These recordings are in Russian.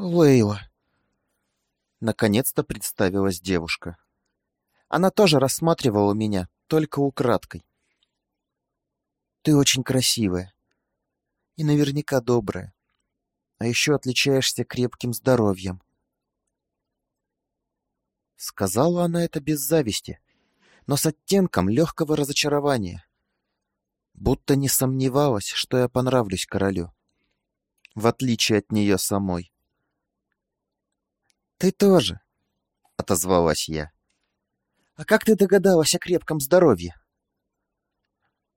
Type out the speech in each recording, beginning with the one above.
Лейла. Наконец-то представилась девушка. Она тоже рассматривала меня, только украдкой. Ты очень красивая. И наверняка добрая. А еще отличаешься крепким здоровьем. Сказала она это без зависти, но с оттенком легкого разочарования. Будто не сомневалась, что я понравлюсь королю. В отличие от нее самой. «Ты тоже», — отозвалась я. «А как ты догадалась о крепком здоровье?»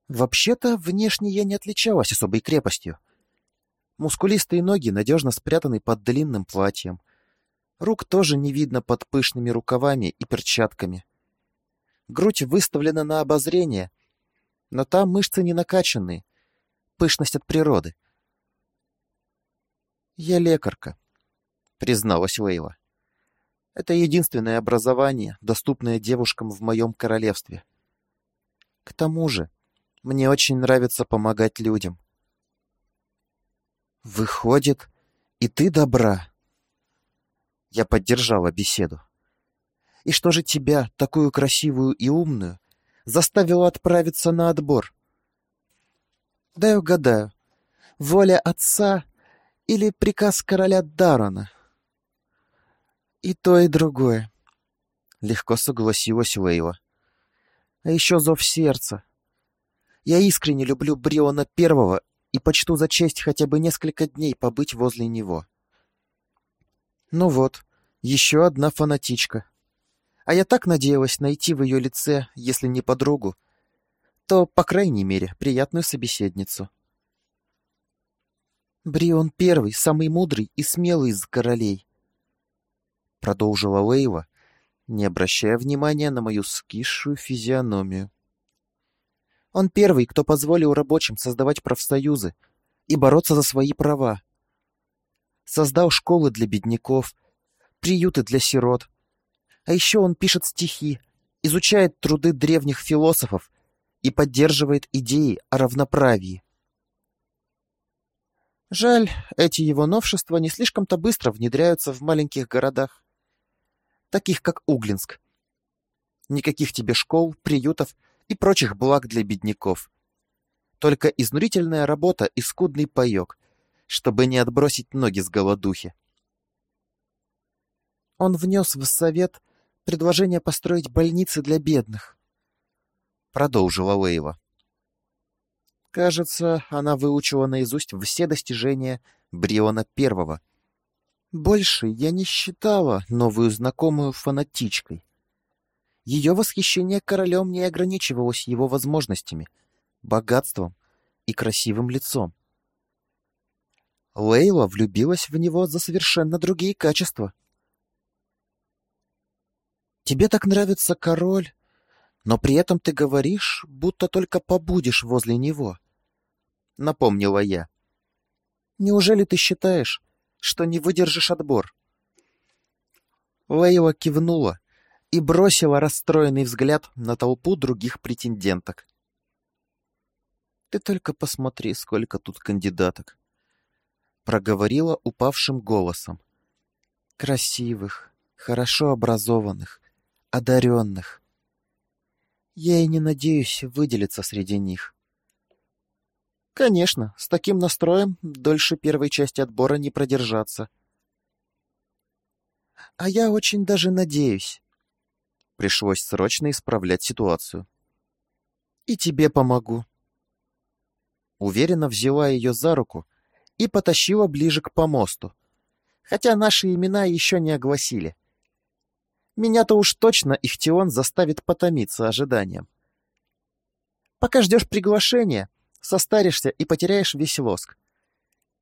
Вообще-то, внешне я не отличалась особой крепостью. Мускулистые ноги надежно спрятаны под длинным платьем. Рук тоже не видно под пышными рукавами и перчатками. Грудь выставлена на обозрение, но там мышцы не накачанные. Пышность от природы. «Я лекарка», — призналась Лейла. Это единственное образование, доступное девушкам в моем королевстве. К тому же, мне очень нравится помогать людям. Выходит, и ты добра. Я поддержала беседу. И что же тебя, такую красивую и умную, заставило отправиться на отбор? Дай угадаю, воля отца или приказ короля Дарона? И то, и другое. Легко согласилась Лейла. А еще зов сердца. Я искренне люблю Бриона Первого и почту за честь хотя бы несколько дней побыть возле него. Ну вот, еще одна фанатичка. А я так надеялась найти в ее лице, если не подругу, то, по крайней мере, приятную собеседницу. Брион Первый, самый мудрый и смелый из королей продолжила Лейва, не обращая внимания на мою скисшую физиономию. Он первый, кто позволил рабочим создавать профсоюзы и бороться за свои права. Создал школы для бедняков, приюты для сирот. А еще он пишет стихи, изучает труды древних философов и поддерживает идеи о равноправии. Жаль, эти его новшества не слишком-то быстро внедряются в маленьких городах таких как Углинск. Никаких тебе школ, приютов и прочих благ для бедняков. Только изнурительная работа и скудный паёк, чтобы не отбросить ноги с голодухи. Он внес в совет предложение построить больницы для бедных. Продолжила Лейва. Кажется, она выучила наизусть все достижения Бриона Первого — больше я не считала новую знакомую фанатичкой. Ее восхищение королем не ограничивалось его возможностями, богатством и красивым лицом. Лейла влюбилась в него за совершенно другие качества. «Тебе так нравится король, но при этом ты говоришь, будто только побудешь возле него», — напомнила я. «Неужели ты считаешь, что не выдержишь отбор. Лейла кивнула и бросила расстроенный взгляд на толпу других претенденток. «Ты только посмотри, сколько тут кандидаток!» Проговорила упавшим голосом. «Красивых, хорошо образованных, одаренных. Я и не надеюсь выделиться среди них. Конечно, с таким настроем дольше первой части отбора не продержаться. А я очень даже надеюсь. Пришлось срочно исправлять ситуацию. И тебе помогу. Уверенно взяла ее за руку и потащила ближе к помосту, хотя наши имена еще не огласили. Меня-то уж точно Ихтион заставит потомиться ожиданием. Пока ждешь приглашения, состаришься и потеряешь весь воск.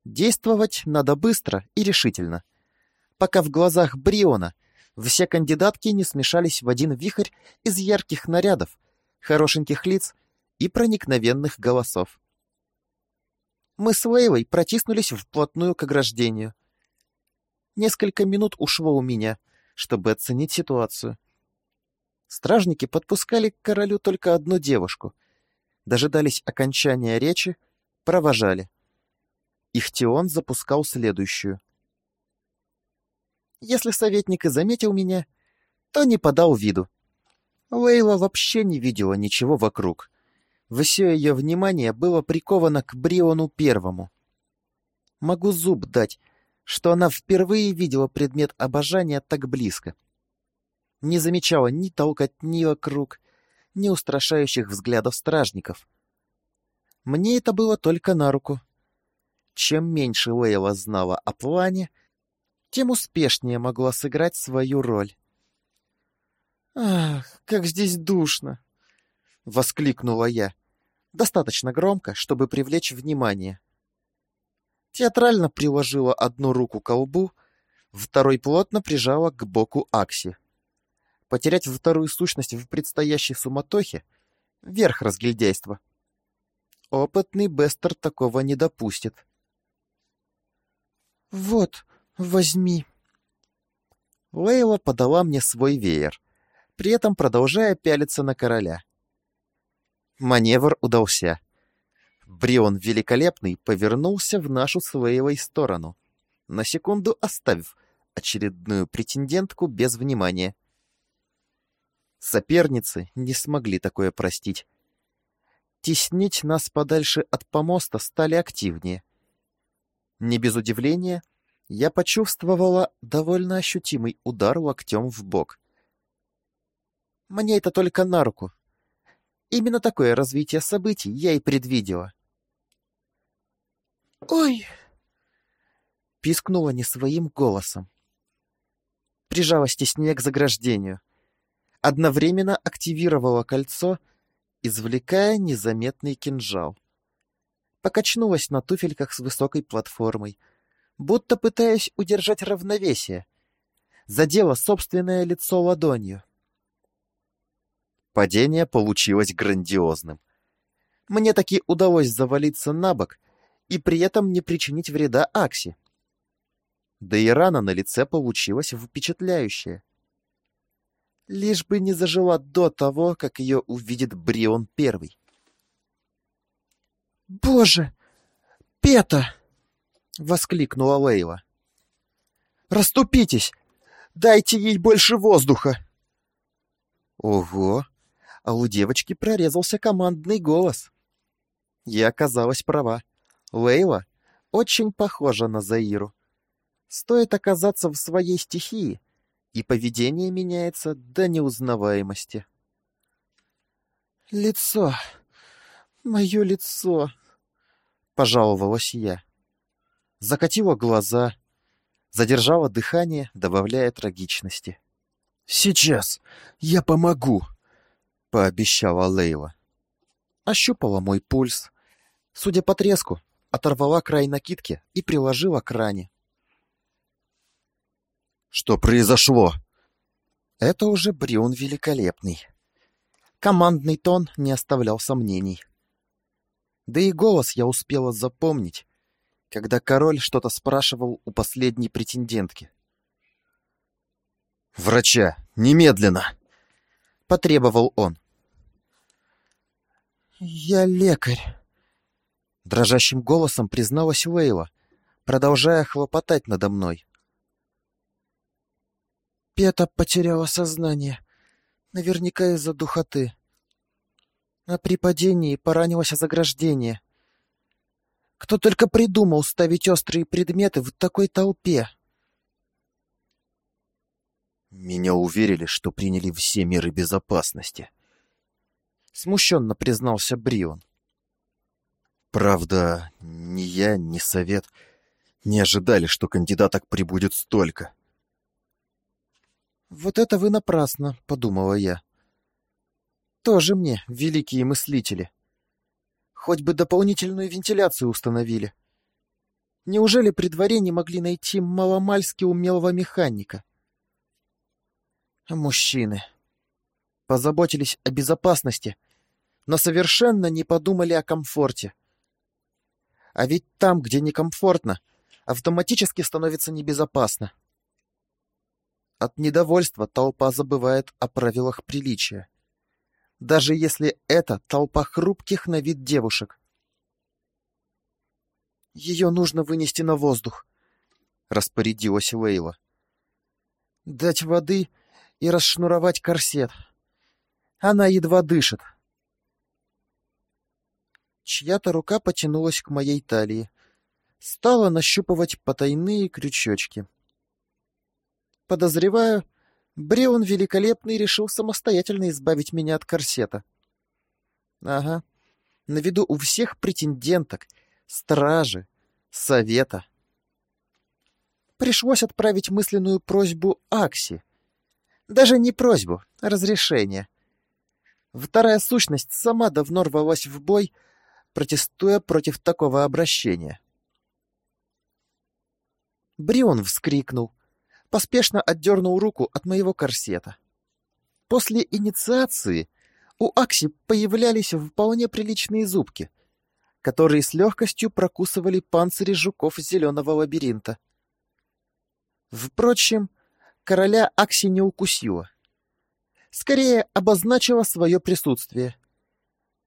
Действовать надо быстро и решительно, пока в глазах Бриона все кандидатки не смешались в один вихрь из ярких нарядов, хорошеньких лиц и проникновенных голосов. Мы с Лейлой протиснулись вплотную к ограждению. Несколько минут ушло у меня, чтобы оценить ситуацию. Стражники подпускали к королю только одну девушку — дожидались окончания речи, провожали. Ихтион запускал следующую. Если советник и заметил меня, то не подал виду. Лейла вообще не видела ничего вокруг. Все ее внимание было приковано к Бриону Первому. Могу зуб дать, что она впервые видела предмет обожания так близко. Не замечала ни толкотни вокруг, ни устрашающих взглядов стражников. Мне это было только на руку. Чем меньше Лейла знала о плане, тем успешнее могла сыграть свою роль. «Ах, как здесь душно!» — воскликнула я. Достаточно громко, чтобы привлечь внимание. Театрально приложила одну руку к лбу, второй плотно прижала к боку Акси. Потерять вторую сущность в предстоящей суматохе — верх разгильдяйства. Опытный Бестер такого не допустит. «Вот, возьми». Лейла подала мне свой веер, при этом продолжая пялиться на короля. Маневр удался. Брион Великолепный повернулся в нашу с Лейлой сторону, на секунду оставив очередную претендентку без внимания. Соперницы не смогли такое простить. Теснить нас подальше от помоста стали активнее. Не без удивления, я почувствовала довольно ощутимый удар локтем в бок. Мне это только на руку. Именно такое развитие событий я и предвидела. «Ой!» — пискнула не своим голосом. Прижалась теснее к заграждению. Одновременно активировала кольцо, извлекая незаметный кинжал покачнулась на туфельках с высокой платформой, будто пытаясь удержать равновесие. Задела собственное лицо ладонью. Падение получилось грандиозным. Мне таки удалось завалиться на бок и при этом не причинить вреда Акси. Да и рана на лице получилась впечатляющая. Лишь бы не зажила до того, как ее увидит Брион Первый. «Боже! Пета!» — воскликнула Лейла. «Раступитесь! Дайте ей больше воздуха!» Ого! А у девочки прорезался командный голос. Я оказалась права. Лейла очень похожа на Заиру. Стоит оказаться в своей стихии, и поведение меняется до неузнаваемости. «Лицо! Мое лицо!» пожаловалась я. Закатила глаза, задержала дыхание, добавляя трагичности. «Сейчас я помогу», — пообещала Лейла. Ощупала мой пульс. Судя по треску, оторвала край накидки и приложила к ране. «Что произошло?» Это уже Брион Великолепный. Командный тон не оставлял сомнений. Да и голос я успела запомнить, когда король что-то спрашивал у последней претендентки. «Врача! Немедленно!» — потребовал он. «Я лекарь», — дрожащим голосом призналась Уэйла, продолжая хлопотать надо мной. Пета потеряла сознание, наверняка из-за духоты а при падении поранилось о заграждение. Кто только придумал ставить острые предметы в такой толпе? Меня уверили, что приняли все меры безопасности. Смущенно признался Брион. Правда, ни я, ни совет не ожидали, что кандидаток прибудет столько. «Вот это вы напрасно», — подумала я. Тоже мне, великие мыслители. Хоть бы дополнительную вентиляцию установили. Неужели при дворе не могли найти маломальски умелого механика? Мужчины позаботились о безопасности, но совершенно не подумали о комфорте. А ведь там, где некомфортно, автоматически становится небезопасно. От недовольства толпа забывает о правилах приличия даже если это толпа хрупких на вид девушек. «Ее нужно вынести на воздух», — распорядилась Лейла. Дать воды и расшнуровать корсет. Она едва дышит. Чья-то рука потянулась к моей талии. Стала нащупывать потайные крючочки. Подозреваю, Бреон Великолепный решил самостоятельно избавить меня от корсета. Ага. На виду у всех претенденток, стражи, совета. Пришлось отправить мысленную просьбу Акси. Даже не просьбу, а разрешение. Вторая сущность сама давно рвалась в бой, протестуя против такого обращения. Брион вскрикнул, поспешно отдернул руку от моего корсета. После инициации у Акси появлялись вполне приличные зубки, которые с легкостью прокусывали панцири жуков зеленого лабиринта. Впрочем, короля Акси не укусила. Скорее обозначила свое присутствие.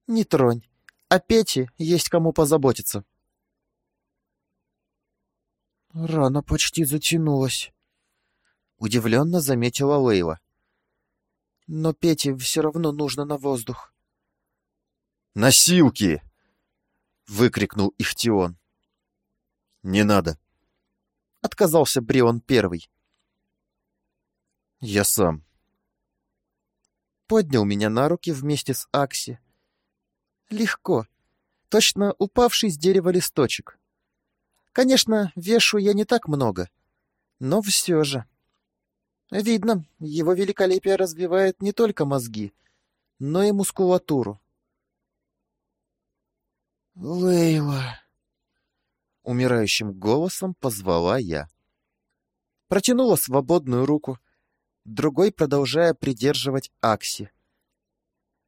Не тронь, о Пете есть кому позаботиться. Рана почти затянулась. Удивленно заметила Лейла. Но Пете все равно нужно на воздух. «Носилки!» — выкрикнул Ихтион. «Не надо!» — отказался Брион первый. «Я сам». Поднял меня на руки вместе с Акси, Легко. Точно упавший с дерева листочек. Конечно, вешу я не так много, но все же. Видно, его великолепие развивает не только мозги, но и мускулатуру. «Лейла!» — умирающим голосом позвала я. Протянула свободную руку, другой продолжая придерживать Акси.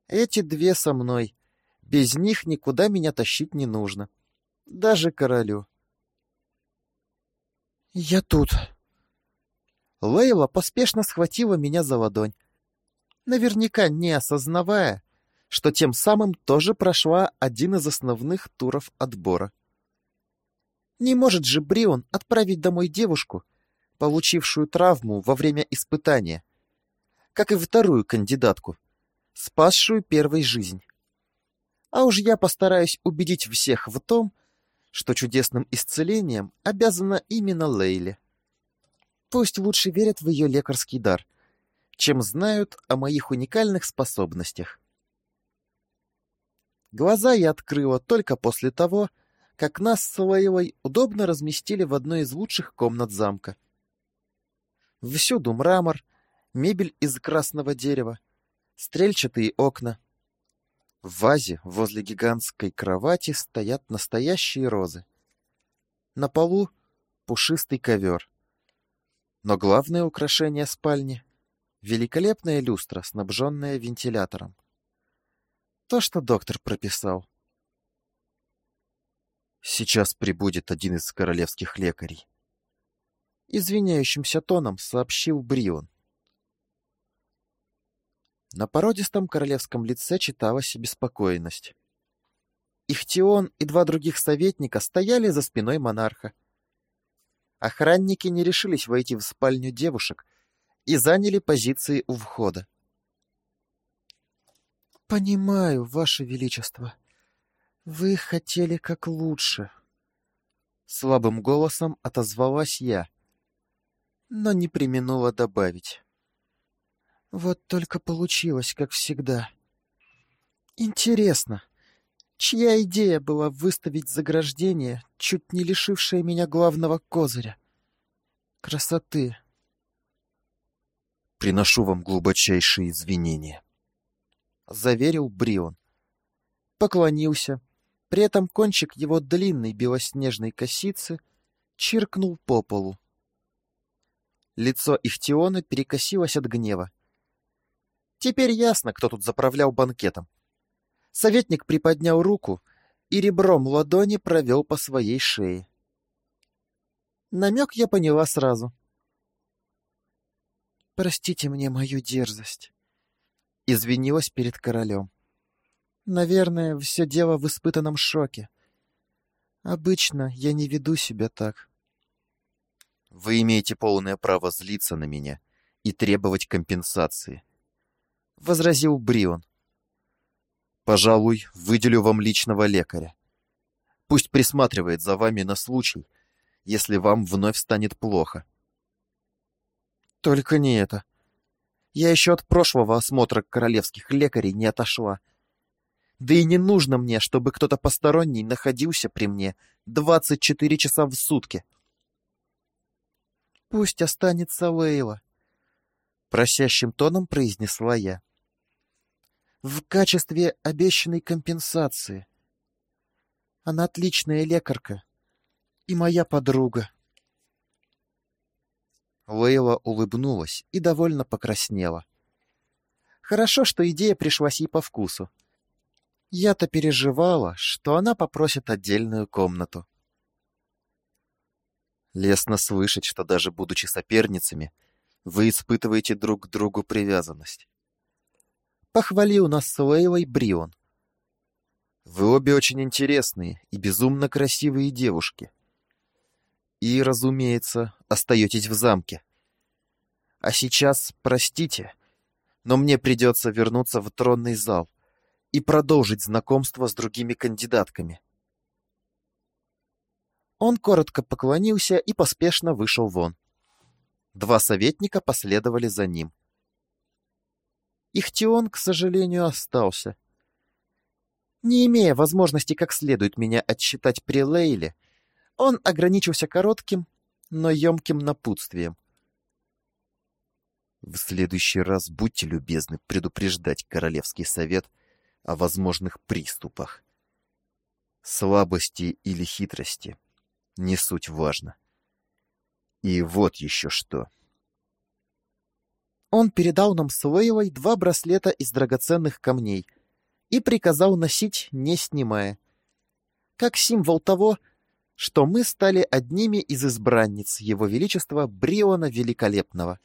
Эти две со мной, без них никуда меня тащить не нужно. Даже королю. «Я тут». Лейла поспешно схватила меня за ладонь, наверняка не осознавая, что тем самым тоже прошла один из основных туров отбора. Не может же Брион отправить домой девушку, получившую травму во время испытания, как и вторую кандидатку, спасшую первой жизнь. А уж я постараюсь убедить всех в том, что чудесным исцелением обязана именно Лейле. Пусть лучше верят в ее лекарский дар, чем знают о моих уникальных способностях. Глаза я открыла только после того, как нас с Лейлой удобно разместили в одной из лучших комнат замка. Всюду мрамор, мебель из красного дерева, стрельчатые окна — в вазе возле гигантской кровати стоят настоящие розы. На полу пушистый ковер. Но главное украшение спальни — великолепная люстра, снабженная вентилятором. То, что доктор прописал. Сейчас прибудет один из королевских лекарей. Извиняющимся тоном сообщил Брион. На породистом королевском лице читалась беспокойность. Ихтион и два других советника стояли за спиной монарха. Охранники не решились войти в спальню девушек и заняли позиции у входа. «Понимаю, Ваше Величество. Вы хотели как лучше». Слабым голосом отозвалась я, но не применула добавить. Вот только получилось, как всегда. Интересно, чья идея была выставить заграждение, чуть не лишившее меня главного козыря? Красоты. Приношу вам глубочайшие извинения. Заверил Брион. Поклонился. При этом кончик его длинной белоснежной косицы чиркнул по полу. Лицо Ихтиона перекосилось от гнева. Теперь ясно, кто тут заправлял банкетом. Советник приподнял руку и ребром ладони провел по своей шее. Намек я поняла сразу. «Простите мне мою дерзость», — извинилась перед королем. «Наверное, все дело в испытанном шоке. Обычно я не веду себя так». «Вы имеете полное право злиться на меня и требовать компенсации. Возразил Брион. Пожалуй, выделю вам личного лекаря. Пусть присматривает за вами на случай, если вам вновь станет плохо. Только не это. Я еще от прошлого осмотра королевских лекарей не отошла. Да и не нужно мне, чтобы кто-то посторонний находился при мне 24 часа в сутки. Пусть останется Лейла, просящим тоном произнесла я. В качестве обещанной компенсации. Она отличная лекарка и моя подруга. Лейла улыбнулась и довольно покраснела. Хорошо, что идея пришлась ей по вкусу. Я-то переживала, что она попросит отдельную комнату. Лестно слышать, что даже будучи соперницами, вы испытываете друг к другу привязанность. Похвалил нас с Лейлой Брион. Вы обе очень интересные и безумно красивые девушки. И, разумеется, остаетесь в замке. А сейчас, простите, но мне придется вернуться в тронный зал и продолжить знакомство с другими кандидатками. Он коротко поклонился и поспешно вышел вон. Два советника последовали за ним. Ихтион, к сожалению, остался. Не имея возможности как следует меня отсчитать при Лейле, он ограничился коротким, но емким напутствием. В следующий раз будьте любезны предупреждать Королевский совет о возможных приступах. Слабости или хитрости не суть важно. И вот еще что. Он передал нам с Лейлой два браслета из драгоценных камней и приказал носить, не снимая. Как символ того, что мы стали одними из избранниц Его Величества Бриона Великолепного.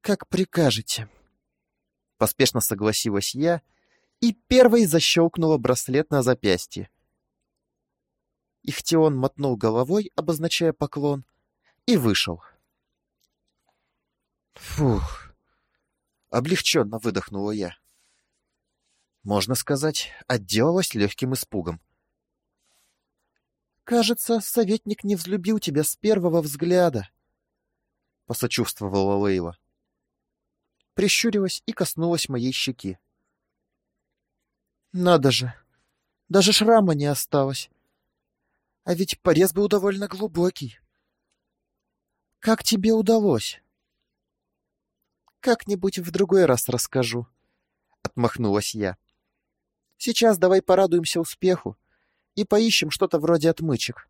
«Как прикажете», Поспешно согласилась я и первой защелкнула браслет на запястье. Ихтион мотнул головой, обозначая поклон, и вышел. Фух. Облегченно выдохнула я. Можно сказать, отделалась легким испугом. «Кажется, советник не взлюбил тебя с первого взгляда», — посочувствовала Лейла прищурилась и коснулась моей щеки. Надо же, даже шрама не осталось. А ведь порез был довольно глубокий. Как тебе удалось? Как-нибудь в другой раз расскажу, отмахнулась я. Сейчас давай порадуемся успеху и поищем что-то вроде отмычек.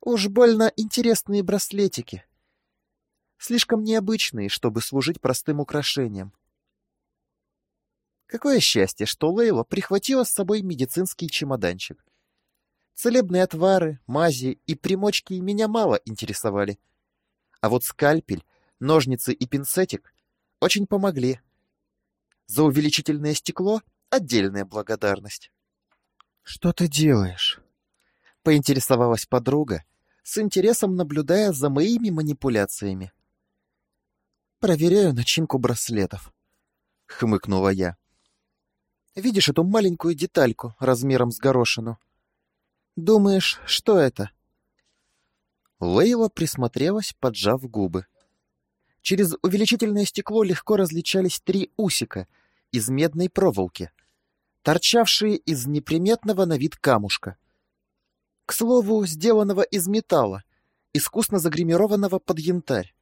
Уж больно интересные браслетики слишком необычные, чтобы служить простым украшением. Какое счастье, что Лейла прихватила с собой медицинский чемоданчик. Целебные отвары, мази и примочки меня мало интересовали. А вот скальпель, ножницы и пинцетик очень помогли. За увеличительное стекло — отдельная благодарность. «Что ты делаешь?» — поинтересовалась подруга, с интересом наблюдая за моими манипуляциями. Проверяю начинку браслетов. Хмыкнула я. Видишь эту маленькую детальку размером с горошину? Думаешь, что это? Лейла присмотрелась, поджав губы. Через увеличительное стекло легко различались три усика из медной проволоки, торчавшие из неприметного на вид камушка. К слову, сделанного из металла, искусно загримированного под янтарь.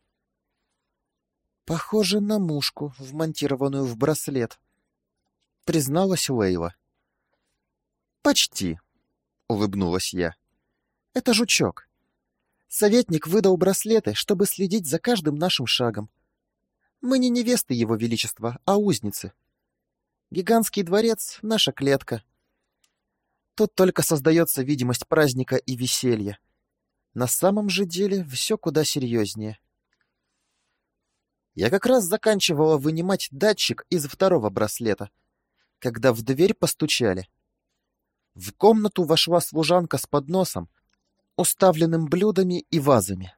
Похоже на мушку, вмонтированную в браслет. Призналась Лейла. Почти, улыбнулась я. Это жучок. Советник выдал браслеты, чтобы следить за каждым нашим шагом. Мы не невесты его величества, а узницы. Гигантский дворец — наша клетка. Тут только создается видимость праздника и веселья. На самом же деле все куда серьезнее. Я как раз заканчивала вынимать датчик из второго браслета, когда в дверь постучали. В комнату вошла служанка с подносом, уставленным блюдами и вазами.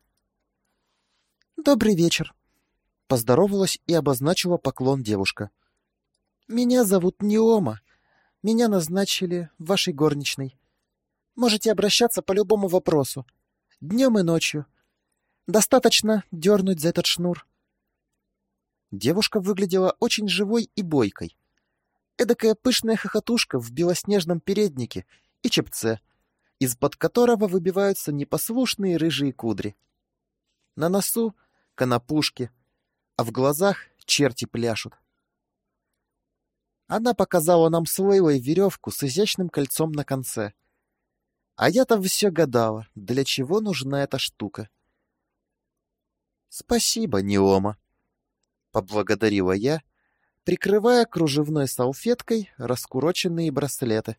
«Добрый вечер», — поздоровалась и обозначила поклон девушка. «Меня зовут Неома. Меня назначили вашей горничной. Можете обращаться по любому вопросу. Днем и ночью. Достаточно дернуть за этот шнур». Девушка выглядела очень живой и бойкой. Эдакая пышная хохотушка в белоснежном переднике и чепце, из-под которого выбиваются непослушные рыжие кудри. На носу — конопушки, а в глазах черти пляшут. Она показала нам с Лейлой веревку с изящным кольцом на конце. А я-то все гадала, для чего нужна эта штука. «Спасибо, Неома», — поблагодарила я, прикрывая кружевной салфеткой раскуроченные браслеты.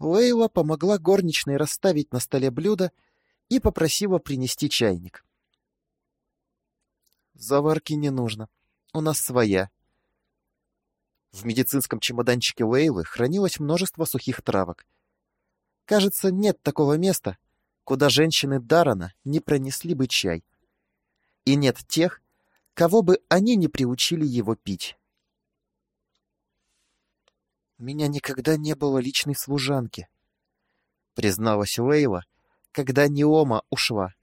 Лейла помогла горничной расставить на столе блюда и попросила принести чайник. «Заварки не нужно. У нас своя», в медицинском чемоданчике Лейлы хранилось множество сухих травок. Кажется, нет такого места, куда женщины Дарана не пронесли бы чай. И нет тех, кого бы они не приучили его пить. «У меня никогда не было личной служанки», — призналась Лейла, когда Неома ушла.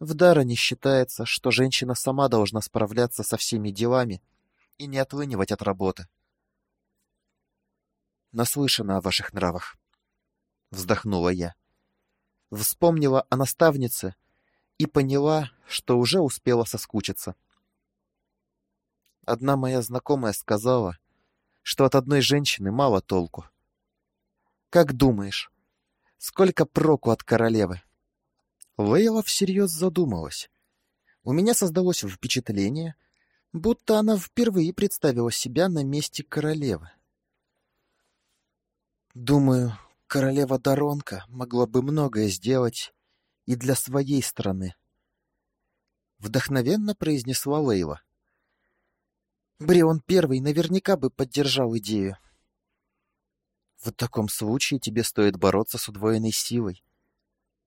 В Даране считается, что женщина сама должна справляться со всеми делами, — и не отлынивать от работы. Наслышана о ваших нравах. Вздохнула я. Вспомнила о наставнице и поняла, что уже успела соскучиться. Одна моя знакомая сказала, что от одной женщины мало толку. Как думаешь, сколько проку от королевы? Лейла всерьез задумалась. У меня создалось впечатление, будто она впервые представила себя на месте королевы. Думаю, королева Даронка могла бы многое сделать и для своей страны. Вдохновенно произнесла Лейла. Брион Первый наверняка бы поддержал идею. В таком случае тебе стоит бороться с удвоенной силой,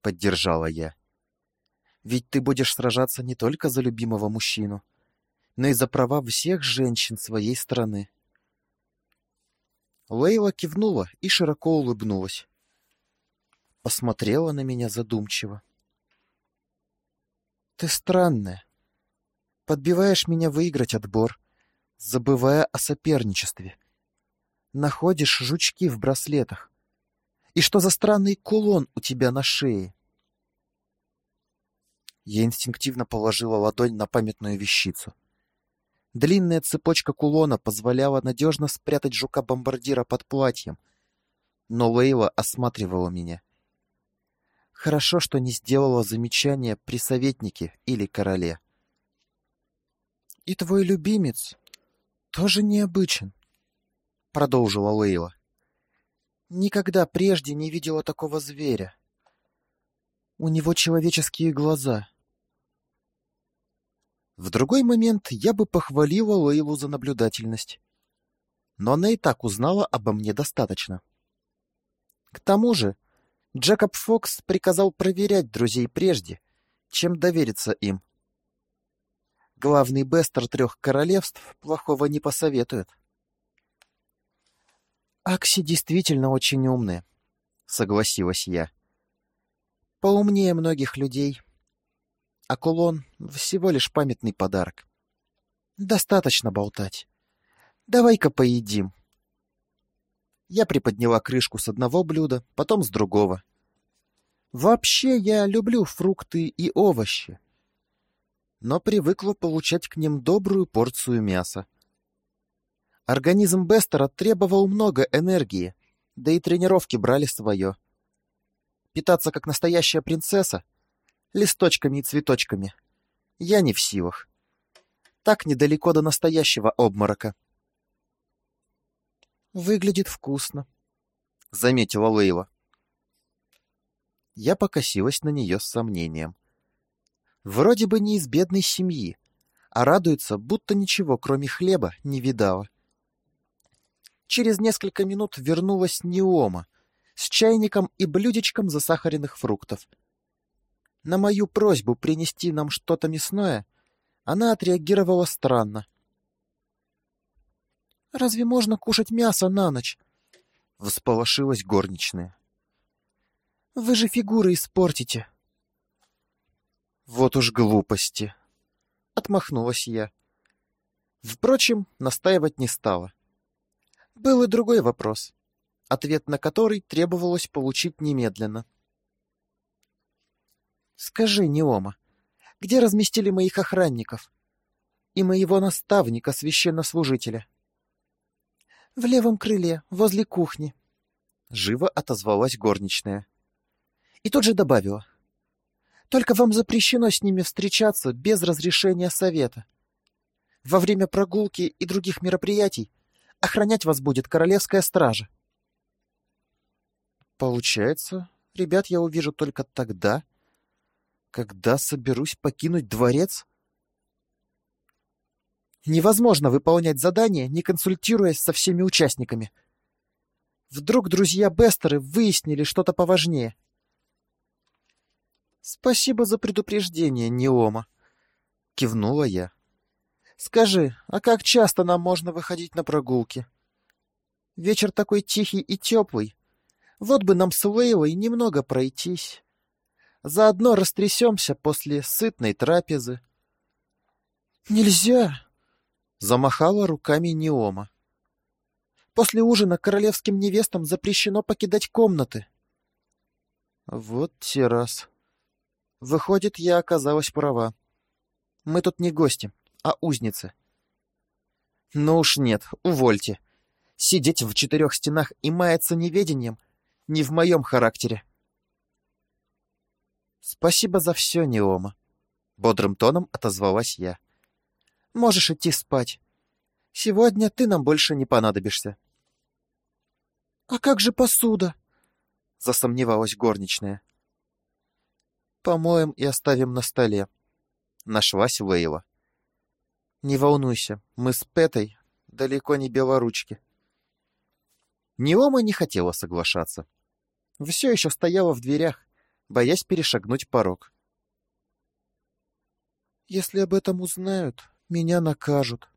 поддержала я. Ведь ты будешь сражаться не только за любимого мужчину, но и за права всех женщин своей страны. Лейла кивнула и широко улыбнулась. Посмотрела на меня задумчиво. «Ты странная. Подбиваешь меня выиграть отбор, забывая о соперничестве. Находишь жучки в браслетах. И что за странный кулон у тебя на шее?» Я инстинктивно положила ладонь на памятную вещицу — Длинная цепочка кулона позволяла надежно спрятать жука-бомбардира под платьем. Но Лейла осматривала меня. Хорошо, что не сделала замечания при советнике или короле. «И твой любимец тоже необычен», — продолжила Лейла. «Никогда прежде не видела такого зверя. У него человеческие глаза, в другой момент я бы похвалила Лейлу за наблюдательность. Но она и так узнала обо мне достаточно. К тому же, Джекоб Фокс приказал проверять друзей прежде, чем довериться им. Главный Бестер трех королевств плохого не посоветует. «Акси действительно очень умная», — согласилась я. «Поумнее многих людей» а кулон — всего лишь памятный подарок. Достаточно болтать. Давай-ка поедим. Я приподняла крышку с одного блюда, потом с другого. Вообще я люблю фрукты и овощи, но привыкла получать к ним добрую порцию мяса. Организм Бестера требовал много энергии, да и тренировки брали свое. Питаться как настоящая принцесса — листочками и цветочками. Я не в силах. Так недалеко до настоящего обморока. «Выглядит вкусно», — заметила Лейла. Я покосилась на нее с сомнением. Вроде бы не из бедной семьи, а радуется, будто ничего, кроме хлеба, не видала. Через несколько минут вернулась Неома с чайником и блюдечком засахаренных фруктов — На мою просьбу принести нам что-то мясное она отреагировала странно. «Разве можно кушать мясо на ночь?» — всполошилась горничная. «Вы же фигуры испортите». «Вот уж глупости!» — отмахнулась я. Впрочем, настаивать не стала. Был и другой вопрос, ответ на который требовалось получить немедленно. «Скажи, Неома, где разместили моих охранников и моего наставника, священнослужителя?» «В левом крыле, возле кухни», — живо отозвалась горничная. И тут же добавила. Только вам запрещено с ними встречаться без разрешения совета. Во время прогулки и других мероприятий охранять вас будет королевская стража. Получается, ребят я увижу только тогда, когда соберусь покинуть дворец? Невозможно выполнять задание, не консультируясь со всеми участниками. Вдруг друзья Бестеры выяснили что-то поважнее — «Спасибо за предупреждение, Неома», — кивнула я. «Скажи, а как часто нам можно выходить на прогулки? Вечер такой тихий и теплый. Вот бы нам с Лейлой немного пройтись. Заодно растрясемся после сытной трапезы». «Нельзя!» — замахала руками Неома. «После ужина королевским невестам запрещено покидать комнаты». «Вот те раз», Выходит, я оказалась права. Мы тут не гости, а узницы. Ну уж нет, увольте. Сидеть в четырех стенах и маяться неведением не в моем характере. Спасибо за все, Неома. Бодрым тоном отозвалась я. Можешь идти спать. Сегодня ты нам больше не понадобишься. А как же посуда? Засомневалась горничная. Помоем и оставим на столе. Нашлась Лейла. Не волнуйся, мы с Петой далеко не белоручки. Неома не хотела соглашаться. Все еще стояла в дверях, боясь перешагнуть порог. «Если об этом узнают, меня накажут.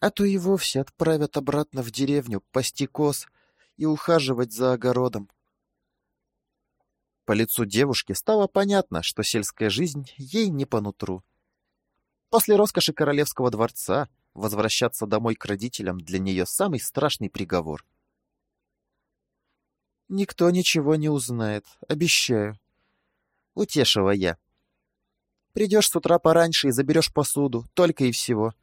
А то и вовсе отправят обратно в деревню пасти коз и ухаживать за огородом. По лицу девушки стало понятно, что сельская жизнь ей не по нутру. После роскоши королевского дворца возвращаться домой к родителям для нее самый страшный приговор. «Никто ничего не узнает, обещаю», — утешила я. «Придешь с утра пораньше и заберешь посуду, только и всего.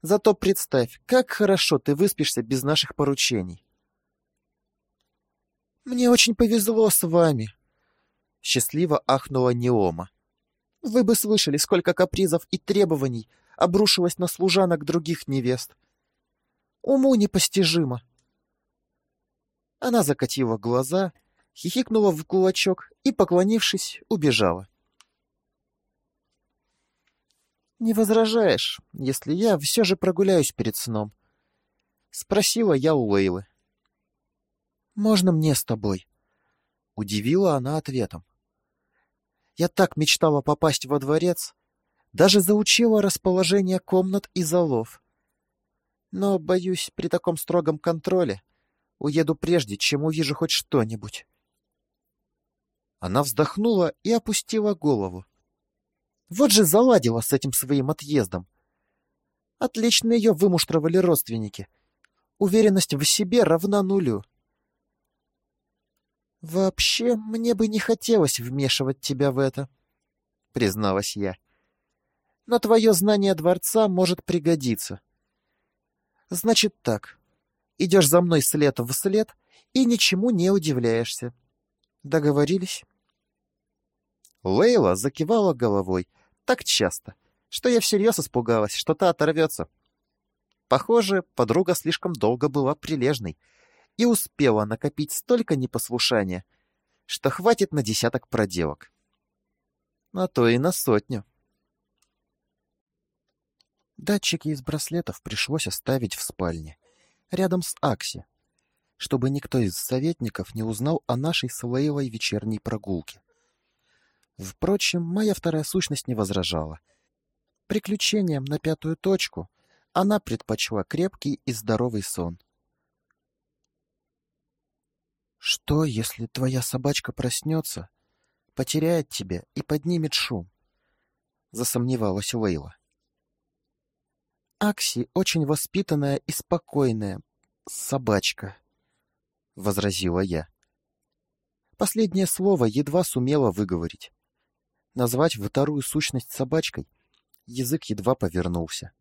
Зато представь, как хорошо ты выспишься без наших поручений». «Мне очень повезло с вами», Счастливо ахнула Неома. Вы бы слышали, сколько капризов и требований обрушилось на служанок других невест. Уму непостижимо. Она закатила глаза, хихикнула в кулачок и, поклонившись, убежала. «Не возражаешь, если я все же прогуляюсь перед сном?» — спросила я у Лейлы. «Можно мне с тобой?» — удивила она ответом. Я так мечтала попасть во дворец, даже заучила расположение комнат и залов. Но, боюсь, при таком строгом контроле уеду прежде, чем увижу хоть что-нибудь. Она вздохнула и опустила голову. Вот же заладила с этим своим отъездом. Отлично ее вымуштровали родственники. Уверенность в себе равна нулю. «Вообще, мне бы не хотелось вмешивать тебя в это», — призналась я. «Но твое знание дворца может пригодиться. Значит так, идешь за мной след в след и ничему не удивляешься. Договорились?» Лейла закивала головой так часто, что я всерьез испугалась, что та оторвется. Похоже, подруга слишком долго была прилежной — и успела накопить столько непослушания, что хватит на десяток проделок. А то и на сотню. Датчики из браслетов пришлось оставить в спальне, рядом с Акси, чтобы никто из советников не узнал о нашей с вечерней прогулке. Впрочем, моя вторая сущность не возражала. Приключениям на пятую точку она предпочла крепкий и здоровый сон. «Что, если твоя собачка проснется, потеряет тебя и поднимет шум?» — засомневалась Лейла. «Акси очень воспитанная и спокойная собачка», — возразила я. Последнее слово едва сумела выговорить. Назвать вторую сущность собачкой язык едва повернулся.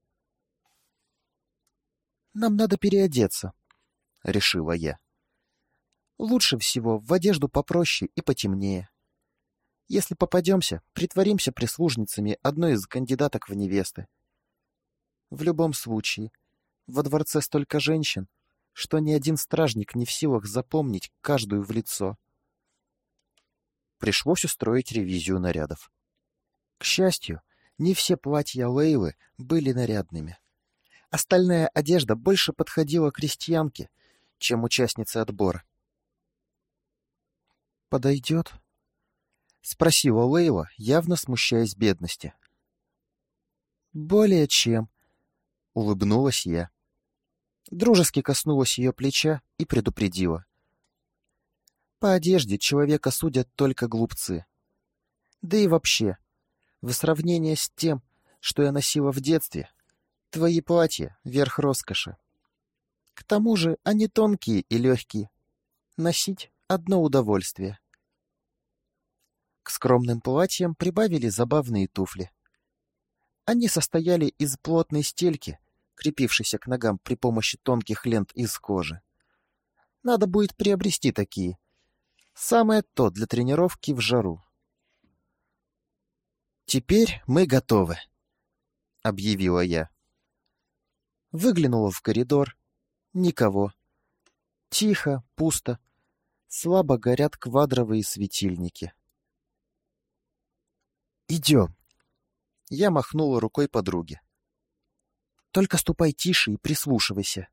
«Нам надо переодеться», — решила я. «Лучше всего в одежду попроще и потемнее. Если попадемся, притворимся прислужницами одной из кандидаток в невесты. В любом случае, во дворце столько женщин, что ни один стражник не в силах запомнить каждую в лицо. Пришлось устроить ревизию нарядов. К счастью, не все платья Лейлы были нарядными. Остальная одежда больше подходила крестьянке, чем участнице отбора. «Подойдет?» — спросила Лейла, явно смущаясь бедности. «Более чем», — улыбнулась я. Дружески коснулась ее плеча и предупредила. «По одежде человека судят только глупцы. Да и вообще, в сравнении с тем, что я носила в детстве, твои платья — верх роскоши. К тому же они тонкие и легкие. Носить — одно удовольствие. К скромным платьям прибавили забавные туфли. Они состояли из плотной стельки, крепившейся к ногам при помощи тонких лент из кожи. Надо будет приобрести такие. Самое то для тренировки в жару. «Теперь мы готовы», — объявила я. Выглянула в коридор. Никого. Тихо, пусто. Слабо горят квадровые светильники. «Идем!» Я махнула рукой подруге. «Только ступай тише и прислушивайся.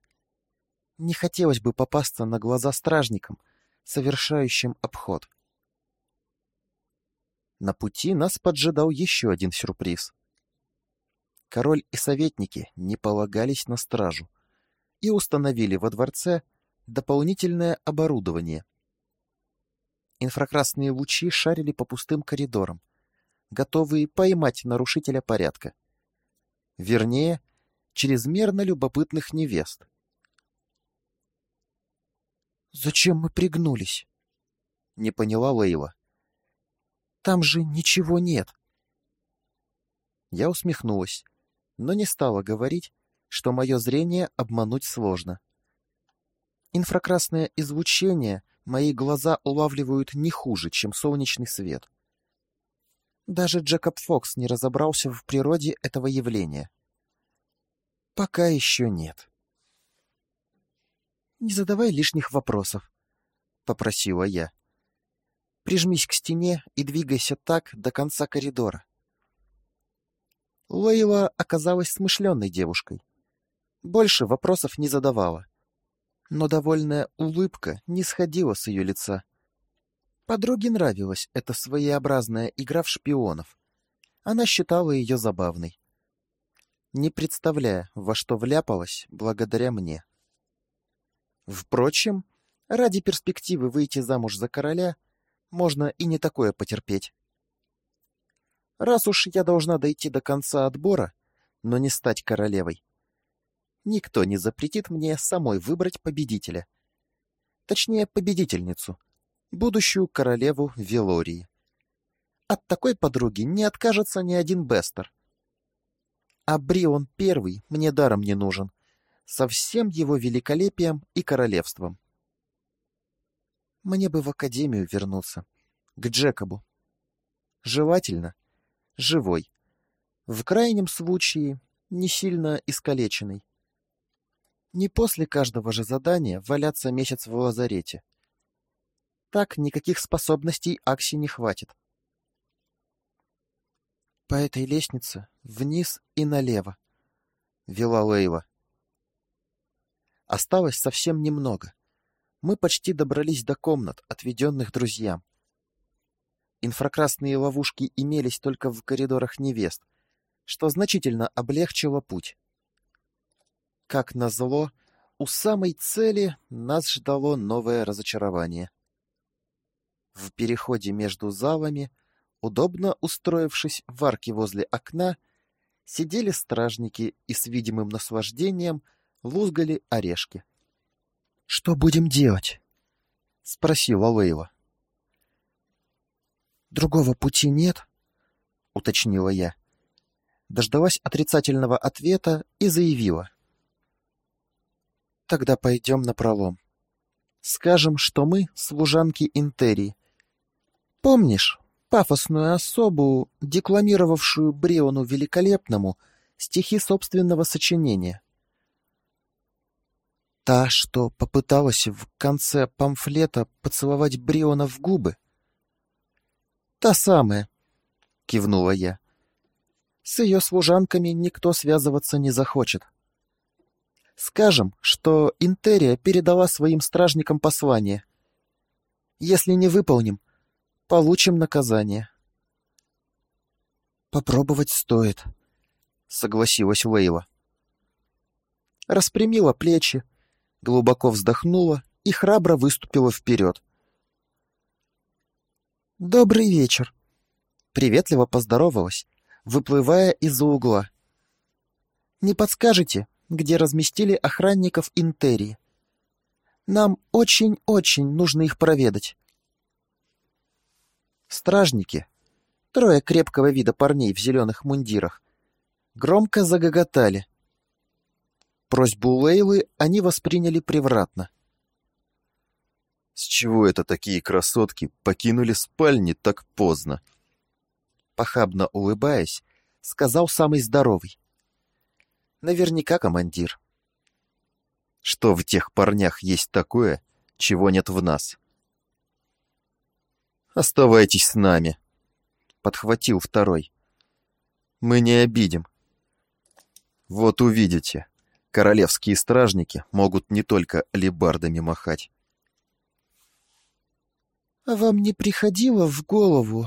Не хотелось бы попасться на глаза стражникам, совершающим обход». На пути нас поджидал еще один сюрприз. Король и советники не полагались на стражу и установили во дворце дополнительное оборудование. Инфракрасные лучи шарили по пустым коридорам, готовые поймать нарушителя порядка. Вернее, чрезмерно любопытных невест. «Зачем мы пригнулись?» — не поняла Лейла. Там же ничего нет. Я усмехнулась, но не стала говорить, что мое зрение обмануть сложно. Инфракрасное излучение мои глаза улавливают не хуже, чем солнечный свет. Даже Джекоб Фокс не разобрался в природе этого явления. Пока еще нет. «Не задавай лишних вопросов», — попросила я. Прижмись к стене и двигайся так до конца коридора. Лейла оказалась смышленной девушкой. Больше вопросов не задавала. Но довольная улыбка не сходила с ее лица. Подруге нравилась эта своеобразная игра в шпионов. Она считала ее забавной. Не представляя, во что вляпалась благодаря мне. Впрочем, ради перспективы выйти замуж за короля можно и не такое потерпеть. Раз уж я должна дойти до конца отбора, но не стать королевой, никто не запретит мне самой выбрать победителя. Точнее, победительницу, будущую королеву Велории. От такой подруги не откажется ни один Бестер. А Брион Первый мне даром не нужен, со всем его великолепием и королевством. Мне бы в академию вернуться. К Джекобу. Желательно. Живой. В крайнем случае, не сильно искалеченный. Не после каждого же задания валяться месяц в лазарете. Так никаких способностей Акси не хватит. По этой лестнице вниз и налево, — вела Лейла. Осталось совсем немного — мы почти добрались до комнат, отведенных друзьям. инфракрасные ловушки имелись только в коридорах невест, что значительно облегчило путь. Как назло, у самой цели нас ждало новое разочарование. В переходе между залами, удобно устроившись в арке возле окна, сидели стражники и с видимым наслаждением лузгали орешки. — Что будем делать? — спросила Лейла. — Другого пути нет, — уточнила я. Дождалась отрицательного ответа и заявила. — Тогда пойдем на пролом. Скажем, что мы служанки Интерии. Помнишь пафосную особу, декламировавшую Бриону Великолепному стихи собственного сочинения? Та, что попыталась в конце памфлета поцеловать Бриона в губы? Та самая, кивнула я. С ее служанками никто связываться не захочет. Скажем, что Интерия передала своим стражникам послание. Если не выполним, получим наказание. Попробовать стоит, согласилась Лейла. Распрямила плечи, глубоко вздохнула и храбро выступила вперед. «Добрый вечер!» Приветливо поздоровалась, выплывая из-за угла. «Не подскажете, где разместили охранников Интерии? Нам очень-очень нужно их проведать». Стражники, трое крепкого вида парней в зеленых мундирах, громко загоготали, Просьбу Лейлы они восприняли превратно. «С чего это такие красотки покинули спальни так поздно?» Похабно улыбаясь, сказал самый здоровый. Наверняка командир. Что в тех парнях есть такое, чего нет в нас? «Оставайтесь с нами», — подхватил второй. «Мы не обидим. Вот увидите, королевские стражники могут не только лебардами махать. «А вам не приходило в голову?»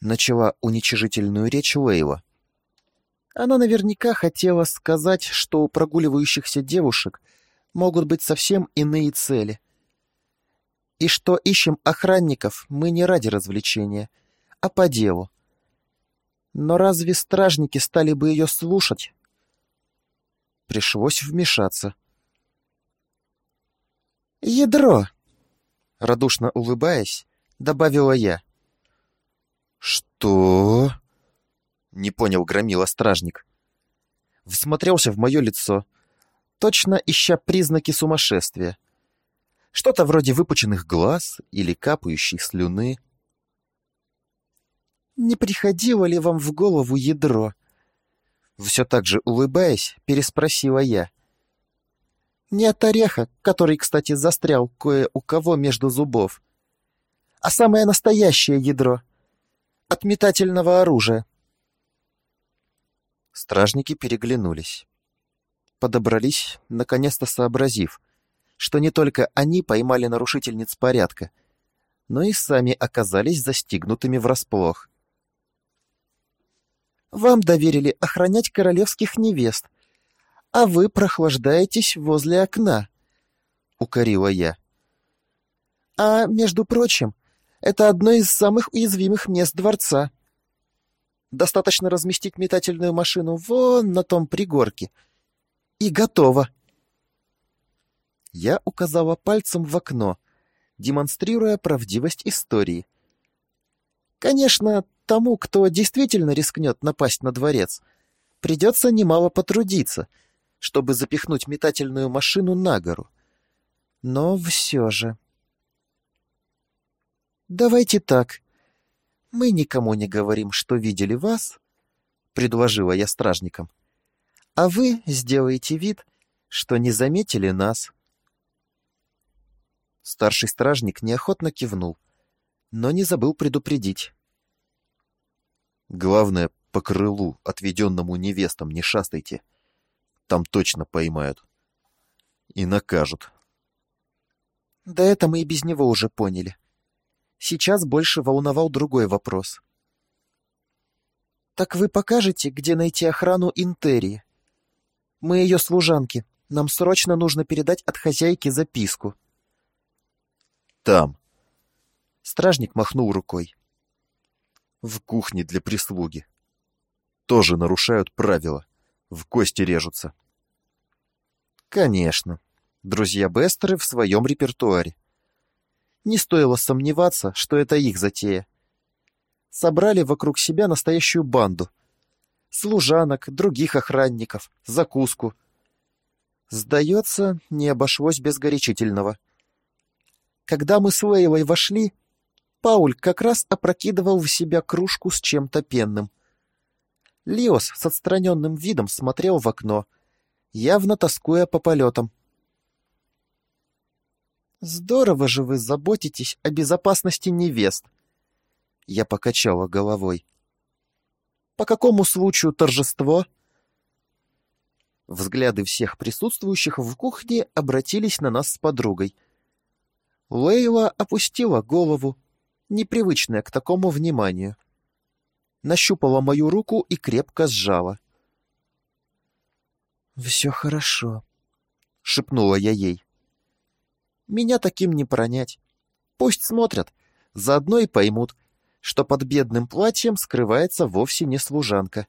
Начала уничижительную речь Лейла. Она наверняка хотела сказать, что у прогуливающихся девушек могут быть совсем иные цели. И что ищем охранников мы не ради развлечения, а по делу. Но разве стражники стали бы ее слушать? Пришлось вмешаться. «Ядро!» — радушно улыбаясь, добавила я. «Что?» — не понял громила стражник. Всмотрелся в мое лицо, точно ища признаки сумасшествия. Что-то вроде выпученных глаз или капающей слюны. «Не приходило ли вам в голову ядро?» Все так же улыбаясь, переспросила я. Не от ореха, который, кстати, застрял кое у кого между зубов, а самое настоящее ядро. От метательного оружия. Стражники переглянулись. Подобрались, наконец-то сообразив, что не только они поймали нарушительниц порядка, но и сами оказались застигнутыми врасплох. Вам доверили охранять королевских невест, а вы прохлаждаетесь возле окна», — укорила я. «А, между прочим, это одно из самых уязвимых мест дворца. Достаточно разместить метательную машину вон на том пригорке. И готово». Я указала пальцем в окно, демонстрируя правдивость истории. Конечно, тому, кто действительно рискнет напасть на дворец, придется немало потрудиться, чтобы запихнуть метательную машину на гору. Но все же... «Давайте так. Мы никому не говорим, что видели вас», — предложила я стражникам. «А вы сделаете вид, что не заметили нас». Старший стражник неохотно кивнул, но не забыл предупредить. Главное, по крылу, отведенному невестам, не шастайте. Там точно поймают. И накажут. Да это мы и без него уже поняли. Сейчас больше волновал другой вопрос. «Так вы покажете, где найти охрану Интерии? Мы ее служанки. Нам срочно нужно передать от хозяйки записку». «Там». Стражник махнул рукой. «В кухне для прислуги. Тоже нарушают правила. В кости режутся». Конечно. Друзья Бестеры в своем репертуаре. Не стоило сомневаться, что это их затея. Собрали вокруг себя настоящую банду. Служанок, других охранников, закуску. Сдается, не обошлось без горячительного. Когда мы с Лейлой вошли, Пауль как раз опрокидывал в себя кружку с чем-то пенным. Лиос с отстраненным видом смотрел в окно — явно тоскуя по полетам. «Здорово же вы заботитесь о безопасности невест!» Я покачала головой. «По какому случаю торжество?» Взгляды всех присутствующих в кухне обратились на нас с подругой. Лейла опустила голову, непривычная к такому вниманию. Нащупала мою руку и крепко сжала. — «Все хорошо», — шепнула я ей. «Меня таким не пронять. Пусть смотрят, заодно и поймут, что под бедным платьем скрывается вовсе не служанка.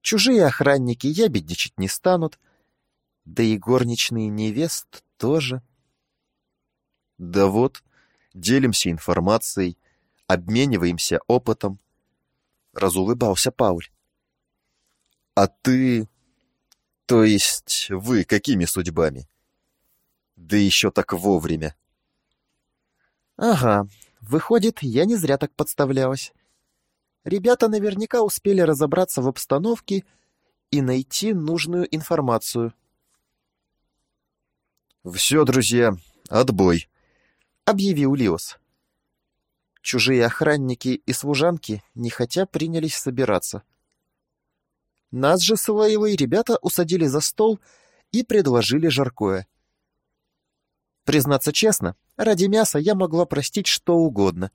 Чужие охранники ябедничать не станут, да и горничные невест тоже». «Да вот, делимся информацией, обмениваемся опытом», — разулыбался Пауль. «А ты то есть вы какими судьбами? Да еще так вовремя. Ага, выходит, я не зря так подставлялась. Ребята наверняка успели разобраться в обстановке и найти нужную информацию. «Все, друзья, отбой», — объявил Лиос. Чужие охранники и служанки нехотя принялись собираться. Нас же с Илаевой ребята усадили за стол и предложили жаркое. Признаться честно, ради мяса я могла простить что угодно.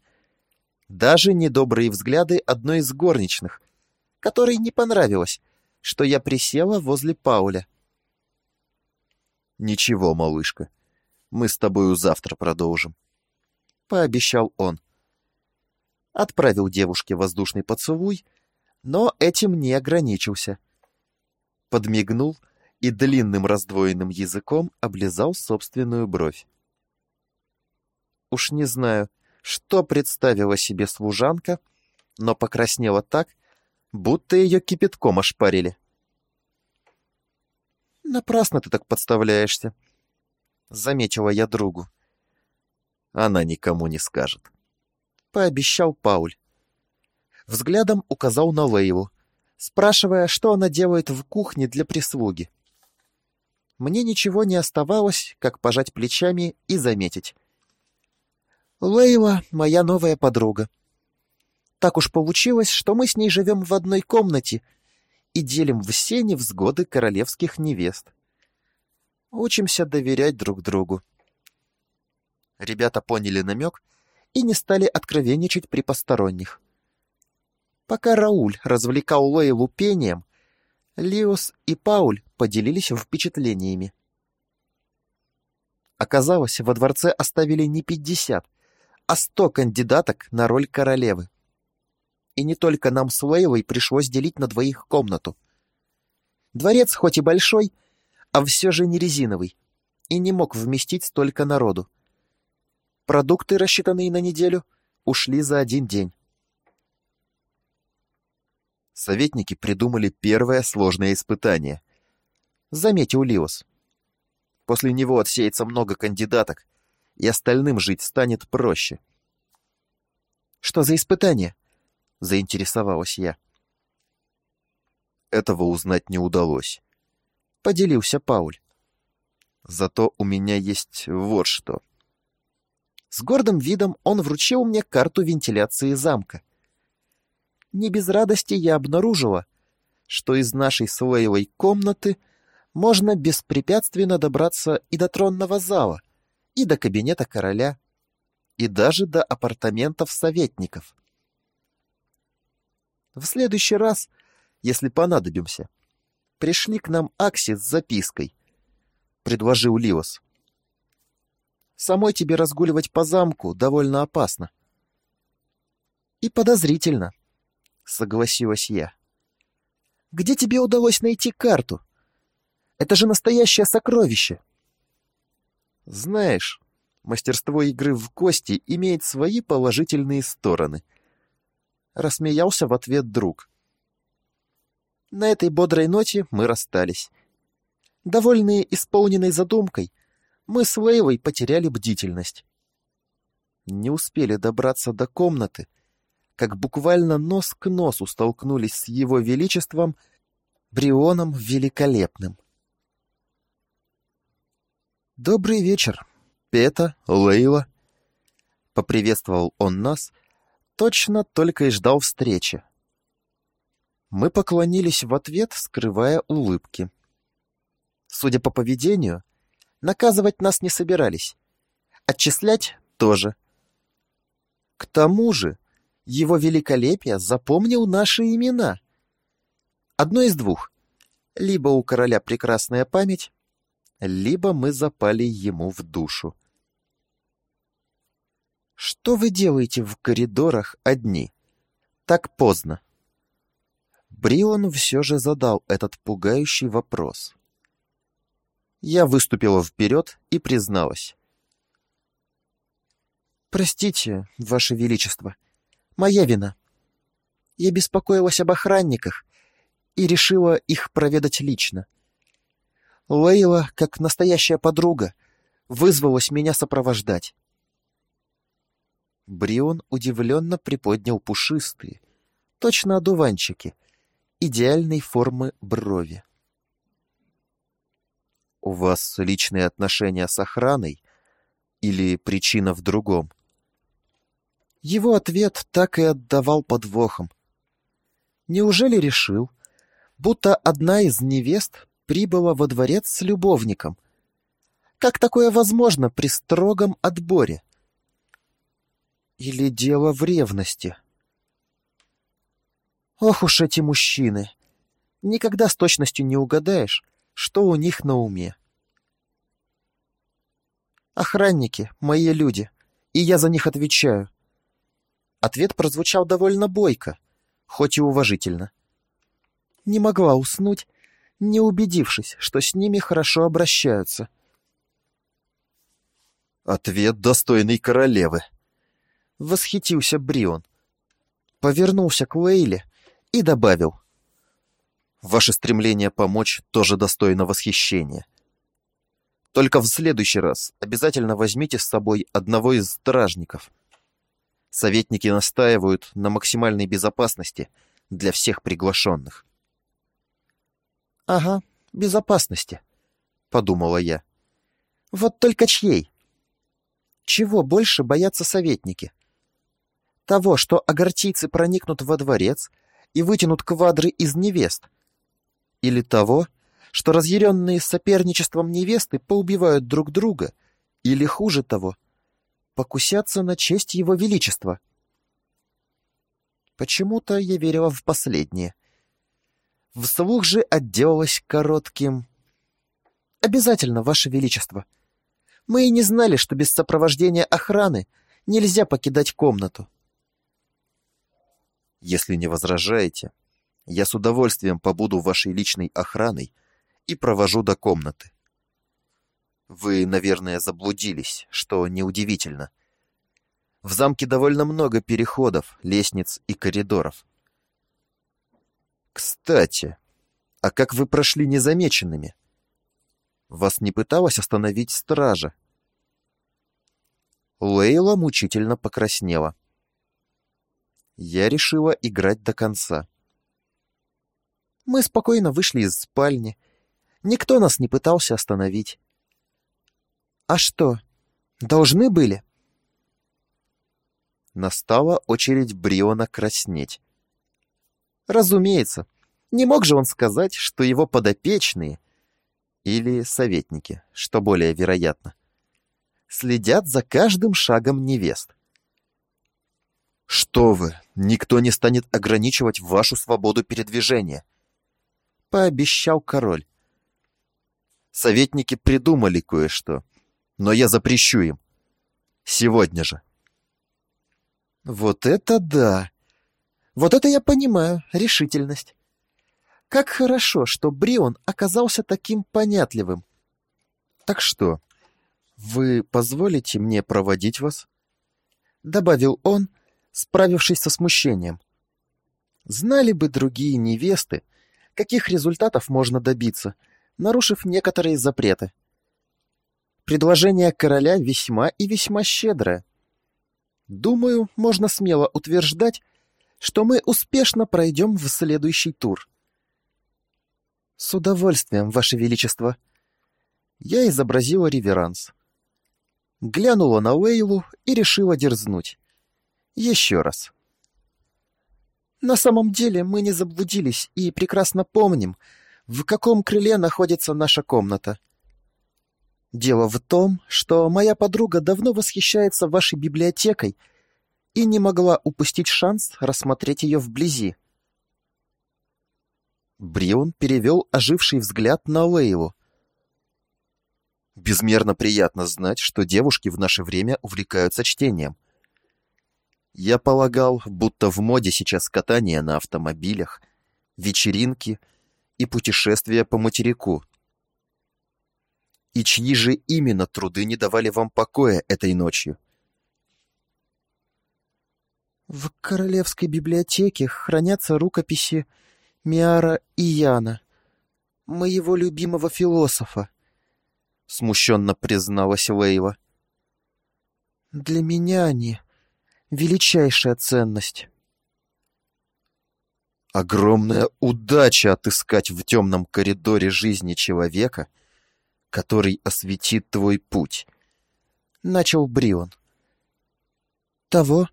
Даже недобрые взгляды одной из горничных, которой не понравилось, что я присела возле Пауля. «Ничего, малышка, мы с тобою завтра продолжим», — пообещал он. Отправил девушке воздушный поцелуй — но этим не ограничился. Подмигнул и длинным раздвоенным языком облизал собственную бровь. Уж не знаю, что представила себе служанка, но покраснела так, будто ее кипятком ошпарили. «Напрасно ты так подставляешься», — заметила я другу. «Она никому не скажет», — пообещал Пауль взглядом указал на Лейлу, спрашивая, что она делает в кухне для прислуги. Мне ничего не оставалось, как пожать плечами и заметить. Лейла — моя новая подруга. Так уж получилось, что мы с ней живем в одной комнате и делим все невзгоды королевских невест. Учимся доверять друг другу. Ребята поняли намек и не стали откровенничать при посторонних. Пока Рауль развлекал Лойлу пением, Лиос и Пауль поделились впечатлениями. Оказалось, во дворце оставили не пятьдесят, а сто кандидаток на роль королевы. И не только нам с Лейлой пришлось делить на двоих комнату. Дворец хоть и большой, а все же не резиновый, и не мог вместить столько народу. Продукты, рассчитанные на неделю, ушли за один день советники придумали первое сложное испытание. Заметил Лиос. После него отсеется много кандидаток, и остальным жить станет проще. «Что за испытание?» — заинтересовалась я. Этого узнать не удалось. Поделился Пауль. Зато у меня есть вот что. С гордым видом он вручил мне карту вентиляции замка не без радости я обнаружила, что из нашей с комнаты можно беспрепятственно добраться и до тронного зала, и до кабинета короля. и даже до апартаментов советников. В следующий раз, если понадобимся, пришли к нам Акси с запиской, предложил Лиос. Самой тебе разгуливать по замку довольно опасно. И подозрительно, согласилась я. Где тебе удалось найти карту? Это же настоящее сокровище. Знаешь, мастерство игры в кости имеет свои положительные стороны. Рассмеялся в ответ друг. На этой бодрой ноте мы расстались. Довольные исполненной задумкой, мы с Лейлой потеряли бдительность. Не успели добраться до комнаты, как буквально нос к носу столкнулись с его величеством Брионом Великолепным. «Добрый вечер, Пета, Лейла!» Поприветствовал он нас, точно только и ждал встречи. Мы поклонились в ответ, скрывая улыбки. Судя по поведению, наказывать нас не собирались. Отчислять тоже. К тому же, его великолепие запомнил наши имена. Одно из двух. Либо у короля прекрасная память, либо мы запали ему в душу. «Что вы делаете в коридорах одни? Так поздно?» Брион все же задал этот пугающий вопрос. Я выступила вперед и призналась. «Простите, Ваше Величество, — Моя вина. Я беспокоилась об охранниках и решила их проведать лично. Лейла, как настоящая подруга, вызвалась меня сопровождать. Брион удивленно приподнял пушистые, точно одуванчики, идеальной формы брови. «У вас личные отношения с охраной или причина в другом?» Его ответ так и отдавал подвохом. Неужели решил, будто одна из невест прибыла во дворец с любовником? Как такое возможно при строгом отборе? Или дело в ревности? Ох уж эти мужчины! Никогда с точностью не угадаешь, что у них на уме. Охранники — мои люди, и я за них отвечаю. Ответ прозвучал довольно бойко, хоть и уважительно. Не могла уснуть, не убедившись, что с ними хорошо обращаются. «Ответ достойный королевы», — восхитился Брион. Повернулся к Лейле и добавил. «Ваше стремление помочь тоже достойно восхищения. Только в следующий раз обязательно возьмите с собой одного из стражников. Советники настаивают на максимальной безопасности для всех приглашенных. «Ага, безопасности», — подумала я. «Вот только чьей? Чего больше боятся советники? Того, что агартийцы проникнут во дворец и вытянут квадры из невест? Или того, что разъяренные соперничеством невесты поубивают друг друга? Или, хуже того, — покусятся на честь его величества. Почему-то я верила в последнее. Вслух же отделалась коротким... «Обязательно, ваше величество. Мы и не знали, что без сопровождения охраны нельзя покидать комнату». «Если не возражаете, я с удовольствием побуду вашей личной охраной и провожу до комнаты. Вы, наверное, заблудились, что неудивительно. В замке довольно много переходов, лестниц и коридоров. Кстати, а как вы прошли незамеченными? Вас не пыталась остановить стража? Лейла мучительно покраснела. Я решила играть до конца. Мы спокойно вышли из спальни. Никто нас не пытался остановить. А что, должны были? Настала очередь Бриона краснеть. Разумеется, не мог же он сказать, что его подопечные или советники, что более вероятно, следят за каждым шагом невест. Что вы, никто не станет ограничивать вашу свободу передвижения, пообещал король. Советники придумали кое-что, но я запрещу им. Сегодня же. Вот это да! Вот это я понимаю, решительность. Как хорошо, что Брион оказался таким понятливым. Так что, вы позволите мне проводить вас? Добавил он, справившись со смущением. Знали бы другие невесты, каких результатов можно добиться, нарушив некоторые запреты. Предложение короля весьма и весьма щедрое. Думаю, можно смело утверждать, что мы успешно пройдем в следующий тур. С удовольствием, Ваше Величество. Я изобразила реверанс. Глянула на Уэйлу и решила дерзнуть. Еще раз. На самом деле мы не заблудились и прекрасно помним, в каком крыле находится наша комната. Дело в том, что моя подруга давно восхищается вашей библиотекой и не могла упустить шанс рассмотреть ее вблизи. Брион перевел оживший взгляд на Лейлу. «Безмерно приятно знать, что девушки в наше время увлекаются чтением. Я полагал, будто в моде сейчас катание на автомобилях, вечеринки и путешествия по материку. И чьи же именно труды не давали вам покоя этой ночью?» В королевской библиотеке хранятся рукописи Миара и Яна, моего любимого философа, смущенно призналась Лейла. Для меня они величайшая ценность. Огромная удача отыскать в темном коридоре жизни человека, который осветит твой путь. Начал Брион. Того,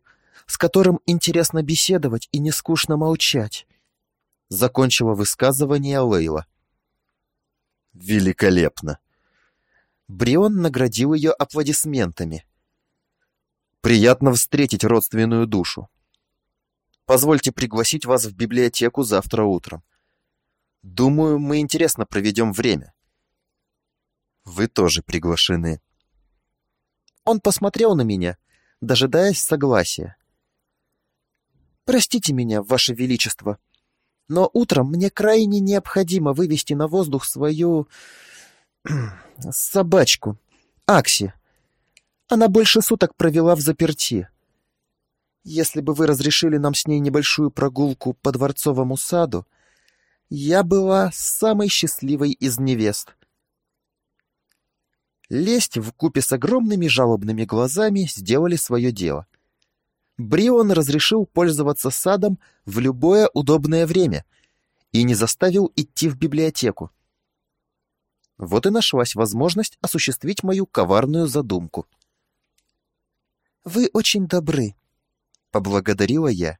с которым интересно беседовать и не скучно молчать. Закончила высказывание Лейла. Великолепно. Брион наградил ее аплодисментами. Приятно встретить родственную душу. Позвольте пригласить вас в библиотеку завтра утром. Думаю, мы интересно проведем время. Вы тоже приглашены. Он посмотрел на меня, дожидаясь согласия. «Простите меня, Ваше Величество, но утром мне крайне необходимо вывести на воздух свою... собачку, Акси. Она больше суток провела в заперти. Если бы вы разрешили нам с ней небольшую прогулку по дворцовому саду, я была самой счастливой из невест. Лесть в купе с огромными жалобными глазами сделали свое дело. Брион разрешил пользоваться садом в любое удобное время и не заставил идти в библиотеку. Вот и нашлась возможность осуществить мою коварную задумку. «Вы очень добры», — поблагодарила я.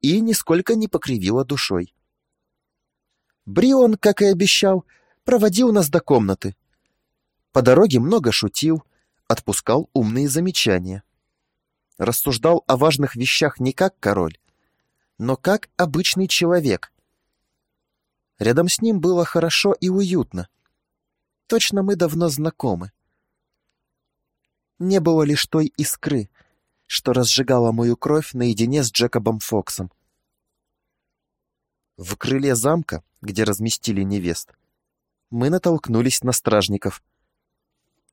И нисколько не покривила душой. Брион, как и обещал, проводил нас до комнаты. По дороге много шутил, отпускал умные замечания рассуждал о важных вещах не как король, но как обычный человек. Рядом с ним было хорошо и уютно. Точно мы давно знакомы. Не было лишь той искры, что разжигала мою кровь наедине с Джекобом Фоксом. В крыле замка, где разместили невест, мы натолкнулись на стражников.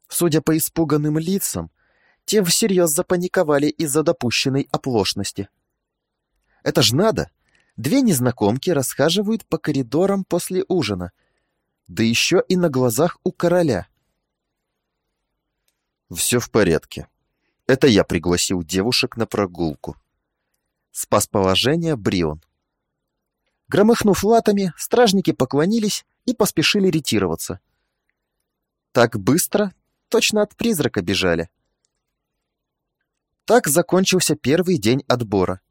Судя по испуганным лицам, те всерьез запаниковали из-за допущенной оплошности. Это ж надо! Две незнакомки расхаживают по коридорам после ужина, да еще и на глазах у короля. Все в порядке. Это я пригласил девушек на прогулку. Спас положение Брион. Громыхнув латами, стражники поклонились и поспешили ретироваться. Так быстро, точно от призрака бежали. Так закончился первый день отбора.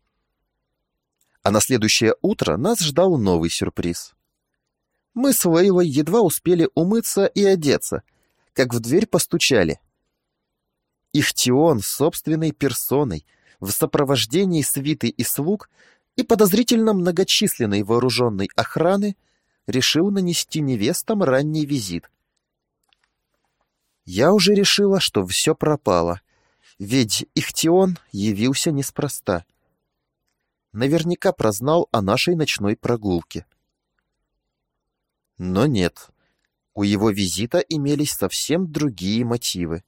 А на следующее утро нас ждал новый сюрприз. Мы с Лейлой едва успели умыться и одеться, как в дверь постучали. Ихтион собственной персоной, в сопровождении свиты и слуг и подозрительно многочисленной вооруженной охраны решил нанести невестам ранний визит. Я уже решила, что все пропало, ведь Ихтион явился неспроста. Наверняка прознал о нашей ночной прогулке. Но нет, у его визита имелись совсем другие мотивы.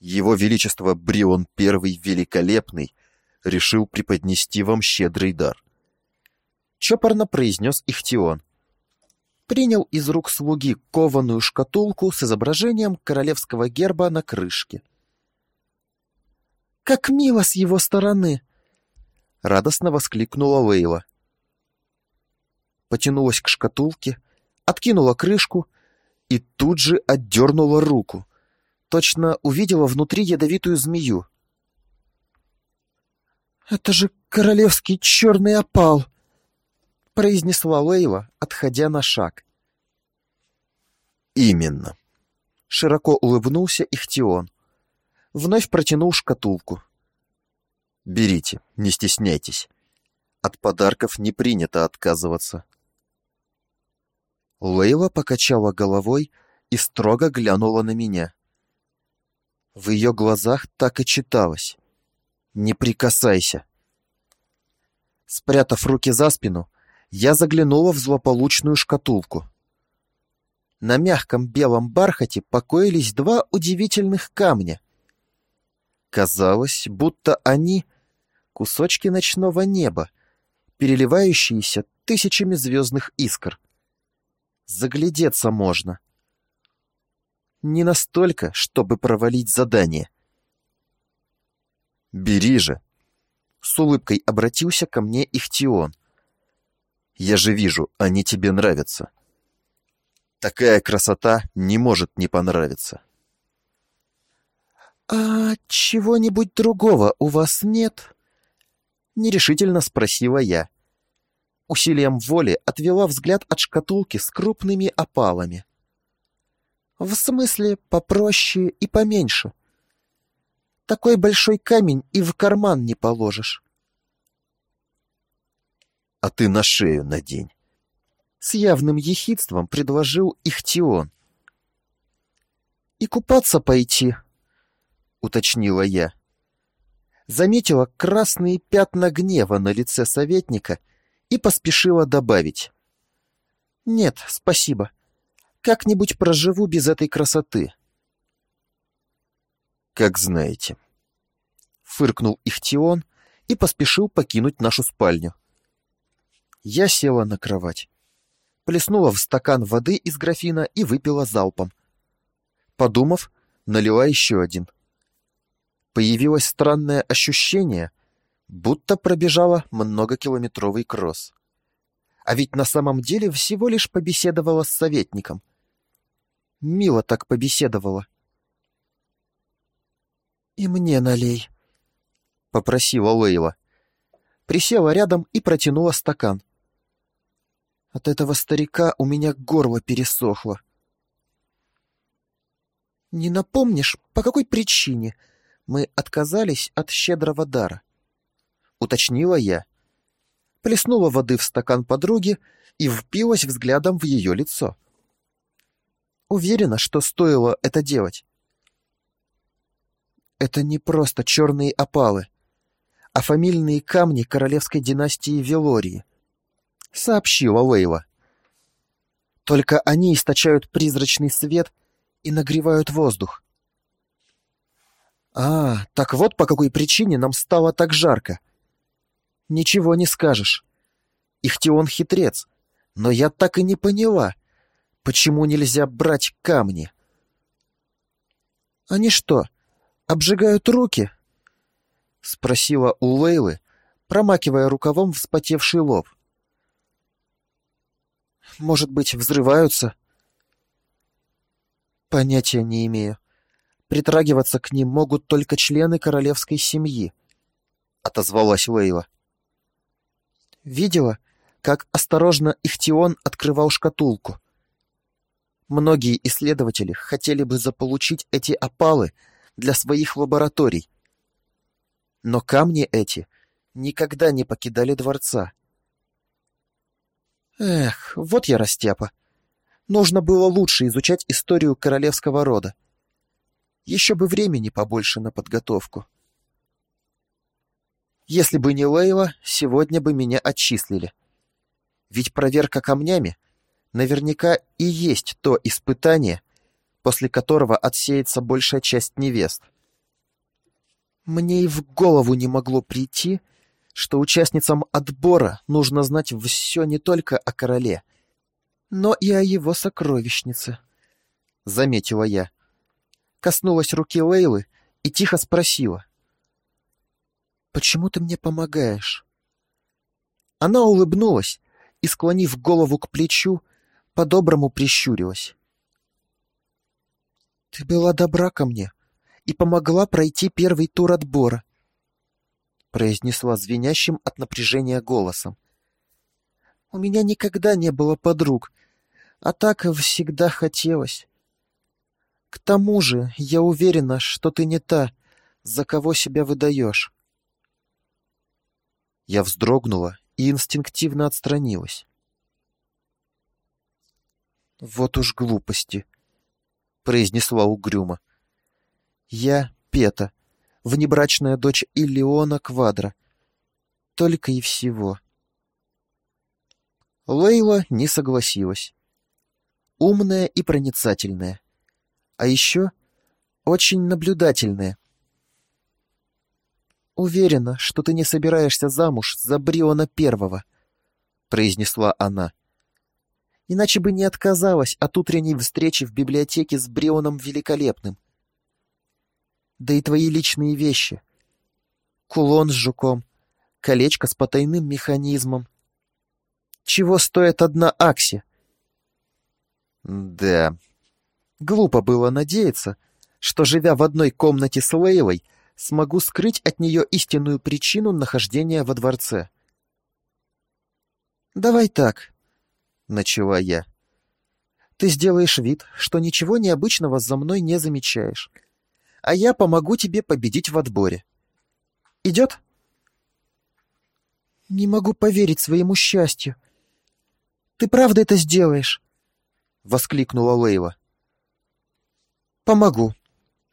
Его Величество Брион I Великолепный решил преподнести вам щедрый дар. Чопорно произнес Ихтион. Принял из рук слуги кованую шкатулку с изображением королевского герба на крышке. «Как мило с его стороны!» — радостно воскликнула Лейла. Потянулась к шкатулке, откинула крышку и тут же отдернула руку. Точно увидела внутри ядовитую змею. «Это же королевский черный опал!» Произнесла Лейла, отходя на шаг. «Именно!» Широко улыбнулся Ихтион. Вновь протянул шкатулку. «Берите, не стесняйтесь. От подарков не принято отказываться». Лейла покачала головой и строго глянула на меня. В ее глазах так и читалось. «Не прикасайся!» Спрятав руки за спину, я заглянула в злополучную шкатулку. На мягком белом бархате покоились два удивительных камня. Казалось, будто они — кусочки ночного неба, переливающиеся тысячами звездных искр. Заглядеться можно. Не настолько, чтобы провалить задание. «Бери же!» С улыбкой обратился ко мне Ихтион. «Я же вижу, они тебе нравятся. Такая красота не может не понравиться». «А чего-нибудь другого у вас нет?» Нерешительно спросила я усилием воли отвела взгляд от шкатулки с крупными опалами. В смысле, попроще и поменьше. Такой большой камень и в карман не положишь. А ты на шею надень. С явным ехидством предложил Ихтион. И купаться пойти, уточнила я. Заметила красные пятна гнева на лице советника и поспешила добавить. «Нет, спасибо. Как-нибудь проживу без этой красоты». «Как знаете». Фыркнул Ихтион и поспешил покинуть нашу спальню. Я села на кровать. Плеснула в стакан воды из графина и выпила залпом. Подумав, налила еще один. Появилось странное ощущение, будто пробежала многокилометровый кросс. А ведь на самом деле всего лишь побеседовала с советником. Мило так побеседовала. «И мне налей», — попросила Лейла. Присела рядом и протянула стакан. От этого старика у меня горло пересохло. «Не напомнишь, по какой причине мы отказались от щедрого дара?» — уточнила я. Плеснула воды в стакан подруги и впилась взглядом в ее лицо. Уверена, что стоило это делать. Это не просто черные опалы, а фамильные камни королевской династии Велории, — сообщила Лейла. Только они источают призрачный свет и нагревают воздух. А, так вот по какой причине нам стало так жарко. Ничего не скажешь. Ихтион хитрец, но я так и не поняла, почему нельзя брать камни. Они что, обжигают руки? Спросила у Лейлы, промакивая рукавом вспотевший лоб. Может быть, взрываются? Понятия не имею. Притрагиваться к ним могут только члены королевской семьи, — отозвалась Лейла. Видела, как осторожно Ихтион открывал шкатулку. Многие исследователи хотели бы заполучить эти опалы для своих лабораторий. Но камни эти никогда не покидали дворца. Эх, вот я растяпа. Нужно было лучше изучать историю королевского рода. Еще бы времени побольше на подготовку. Если бы не Лейла, сегодня бы меня отчислили. Ведь проверка камнями наверняка и есть то испытание, после которого отсеется большая часть невест. Мне и в голову не могло прийти, что участницам отбора нужно знать все не только о короле, но и о его сокровищнице, — заметила я. Коснулась руки Лейлы и тихо спросила. «Почему ты мне помогаешь?» Она улыбнулась и, склонив голову к плечу, по-доброму прищурилась. «Ты была добра ко мне и помогла пройти первый тур отбора», произнесла звенящим от напряжения голосом. «У меня никогда не было подруг, а так всегда хотелось. К тому же я уверена, что ты не та, за кого себя выдаешь». Я вздрогнула и инстинктивно отстранилась. «Вот уж глупости», — произнесла угрюмо. «Я Пета, внебрачная дочь Иллиона Квадра. Только и всего». Лейла не согласилась. Умная и проницательная. А еще очень наблюдательная. «Уверена, что ты не собираешься замуж за Бриона Первого», — произнесла она иначе бы не отказалась от утренней встречи в библиотеке с Брионом Великолепным. Да и твои личные вещи. Кулон с жуком, колечко с потайным механизмом. Чего стоит одна Акси? Да, глупо было надеяться, что, живя в одной комнате с Лейлой, смогу скрыть от нее истинную причину нахождения во дворце. «Давай так», — начала я. «Ты сделаешь вид, что ничего необычного за мной не замечаешь, а я помогу тебе победить в отборе. Идет?» «Не могу поверить своему счастью. Ты правда это сделаешь?» — воскликнула Лейла. «Помогу,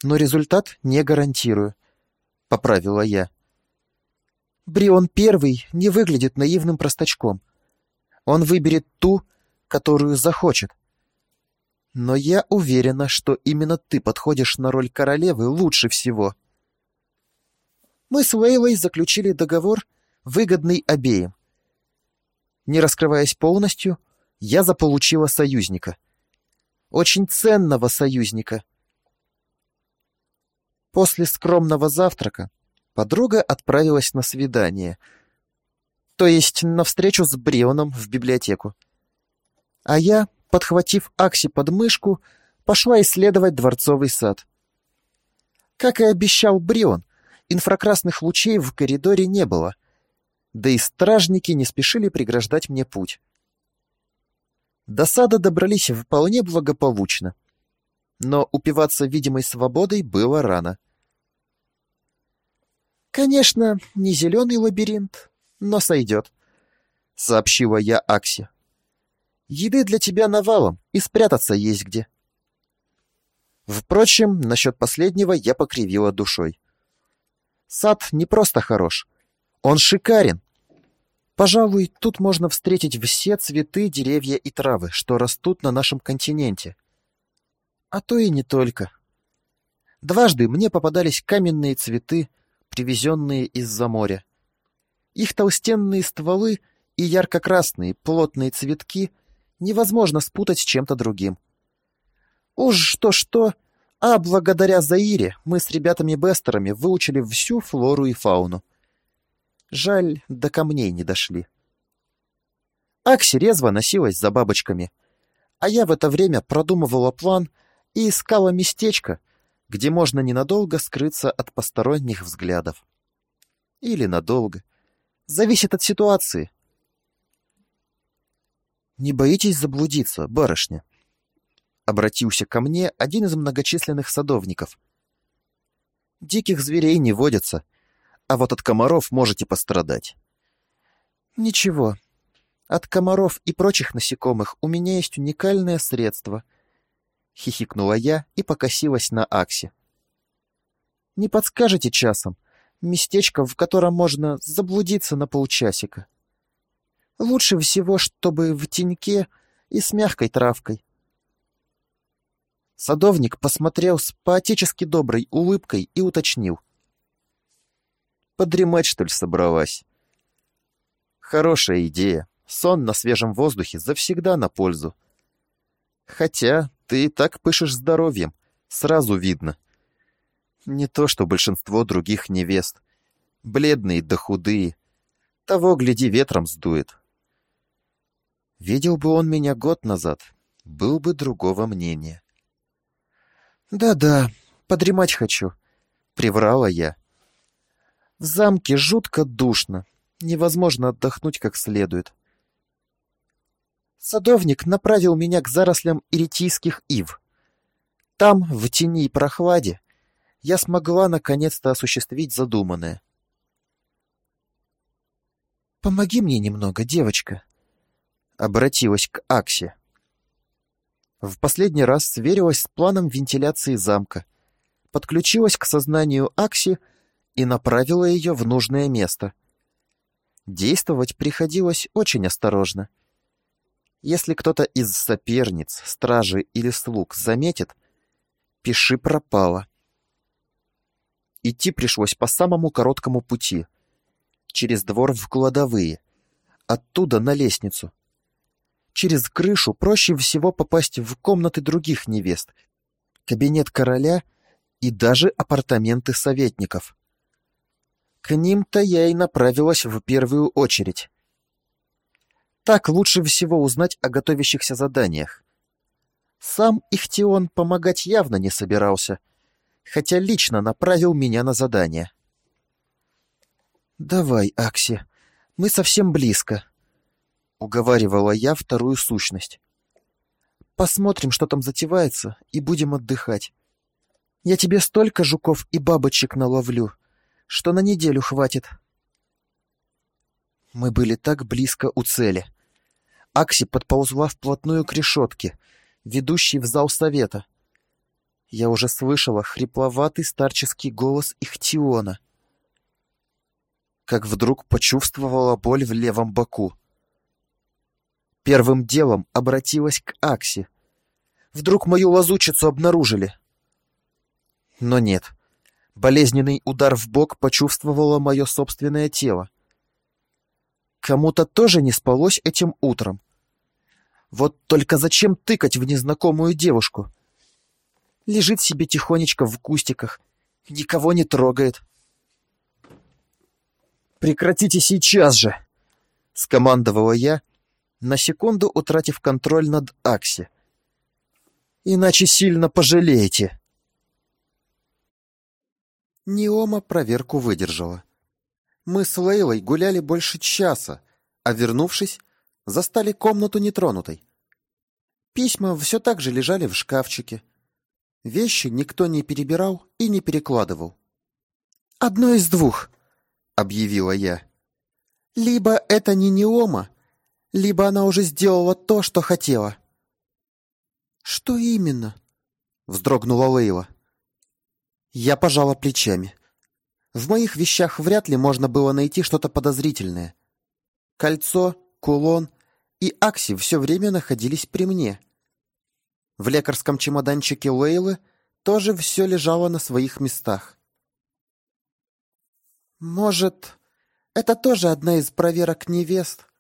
но результат не гарантирую», — поправила я. Брион Первый не выглядит наивным простачком — он выберет ту, которую захочет. Но я уверена, что именно ты подходишь на роль королевы лучше всего. Мы с Лейлой заключили договор, выгодный обеим. Не раскрываясь полностью, я заполучила союзника. Очень ценного союзника. После скромного завтрака подруга отправилась на свидание — то есть на встречу с Брионом в библиотеку. А я, подхватив Акси под мышку, пошла исследовать дворцовый сад. Как и обещал Брион, инфракрасных лучей в коридоре не было, да и стражники не спешили преграждать мне путь. До сада добрались вполне благополучно, но упиваться видимой свободой было рано. Конечно, не зеленый лабиринт, но сойдет», — сообщила я Аксе. «Еды для тебя навалом, и спрятаться есть где». Впрочем, насчет последнего я покривила душой. Сад не просто хорош, он шикарен. Пожалуй, тут можно встретить все цветы, деревья и травы, что растут на нашем континенте. А то и не только. Дважды мне попадались каменные цветы, привезенные из-за моря. Их толстенные стволы и ярко-красные плотные цветки невозможно спутать с чем-то другим. Уж что-что, а благодаря Заире мы с ребятами-бестерами выучили всю флору и фауну. Жаль, до камней не дошли. Акси резво носилась за бабочками, а я в это время продумывала план и искала местечко, где можно ненадолго скрыться от посторонних взглядов. Или надолго — Зависит от ситуации. Не боитесь заблудиться, барышня? Обратился ко мне один из многочисленных садовников. Диких зверей не водятся, а вот от комаров можете пострадать. Ничего. От комаров и прочих насекомых у меня есть уникальное средство. Хихикнула я и покосилась на Аксе. Не подскажете часом? Местечко, в котором можно заблудиться на полчасика. Лучше всего, чтобы в теньке и с мягкой травкой. Садовник посмотрел с поотечески доброй улыбкой и уточнил. «Подремать, что ли, собралась?» «Хорошая идея. Сон на свежем воздухе завсегда на пользу. Хотя ты и так пышешь здоровьем, сразу видно. Не то, что большинство других невест. Бледные да худые. Того, гляди, ветром сдует. Видел бы он меня год назад, был бы другого мнения. «Да-да, подремать хочу», — приврала я. «В замке жутко душно, невозможно отдохнуть как следует». Садовник направил меня к зарослям иритийских ив. Там, в тени и прохладе, я смогла наконец-то осуществить задуманное. «Помоги мне немного, девочка», — обратилась к Аксе. В последний раз сверилась с планом вентиляции замка, подключилась к сознанию Акси и направила ее в нужное место. Действовать приходилось очень осторожно. Если кто-то из соперниц, стражи или слуг заметит, пиши пропало. Идти пришлось по самому короткому пути. Через двор в кладовые. Оттуда на лестницу. Через крышу проще всего попасть в комнаты других невест, кабинет короля и даже апартаменты советников. К ним-то я и направилась в первую очередь. Так лучше всего узнать о готовящихся заданиях. Сам Ихтион помогать явно не собирался — хотя лично направил меня на задание. «Давай, Акси, мы совсем близко», — уговаривала я вторую сущность. «Посмотрим, что там затевается, и будем отдыхать. Я тебе столько жуков и бабочек наловлю, что на неделю хватит». Мы были так близко у цели. Акси подползла вплотную к решетке, ведущей в зал совета, я уже слышала хрипловатый старческий голос Ихтиона. Как вдруг почувствовала боль в левом боку. Первым делом обратилась к Акси. Вдруг мою лазучицу обнаружили. Но нет. Болезненный удар в бок почувствовало мое собственное тело. Кому-то тоже не спалось этим утром. Вот только зачем тыкать в незнакомую девушку? — Лежит себе тихонечко в кустиках. Никого не трогает. «Прекратите сейчас же!» — скомандовала я, на секунду утратив контроль над Акси. «Иначе сильно пожалеете!» Неома проверку выдержала. Мы с Лейлой гуляли больше часа, а вернувшись, застали комнату нетронутой. Письма все так же лежали в шкафчике, Вещи никто не перебирал и не перекладывал. «Одно из двух», — объявила я. «Либо это не Неома, либо она уже сделала то, что хотела». «Что именно?» — вздрогнула Лейла. Я пожала плечами. В моих вещах вряд ли можно было найти что-то подозрительное. Кольцо, кулон и Акси все время находились при мне. В лекарском чемоданчике Лейлы тоже все лежало на своих местах. «Может, это тоже одна из проверок невест?» —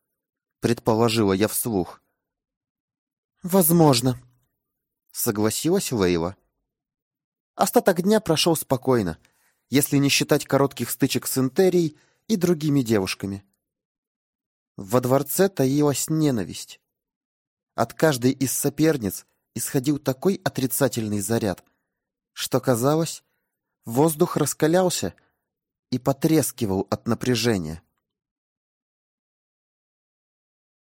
предположила я вслух. «Возможно», — согласилась Лейла. Остаток дня прошел спокойно, если не считать коротких стычек с Интерией и другими девушками. Во дворце таилась ненависть. От каждой из соперниц исходил такой отрицательный заряд, что, казалось, воздух раскалялся и потрескивал от напряжения.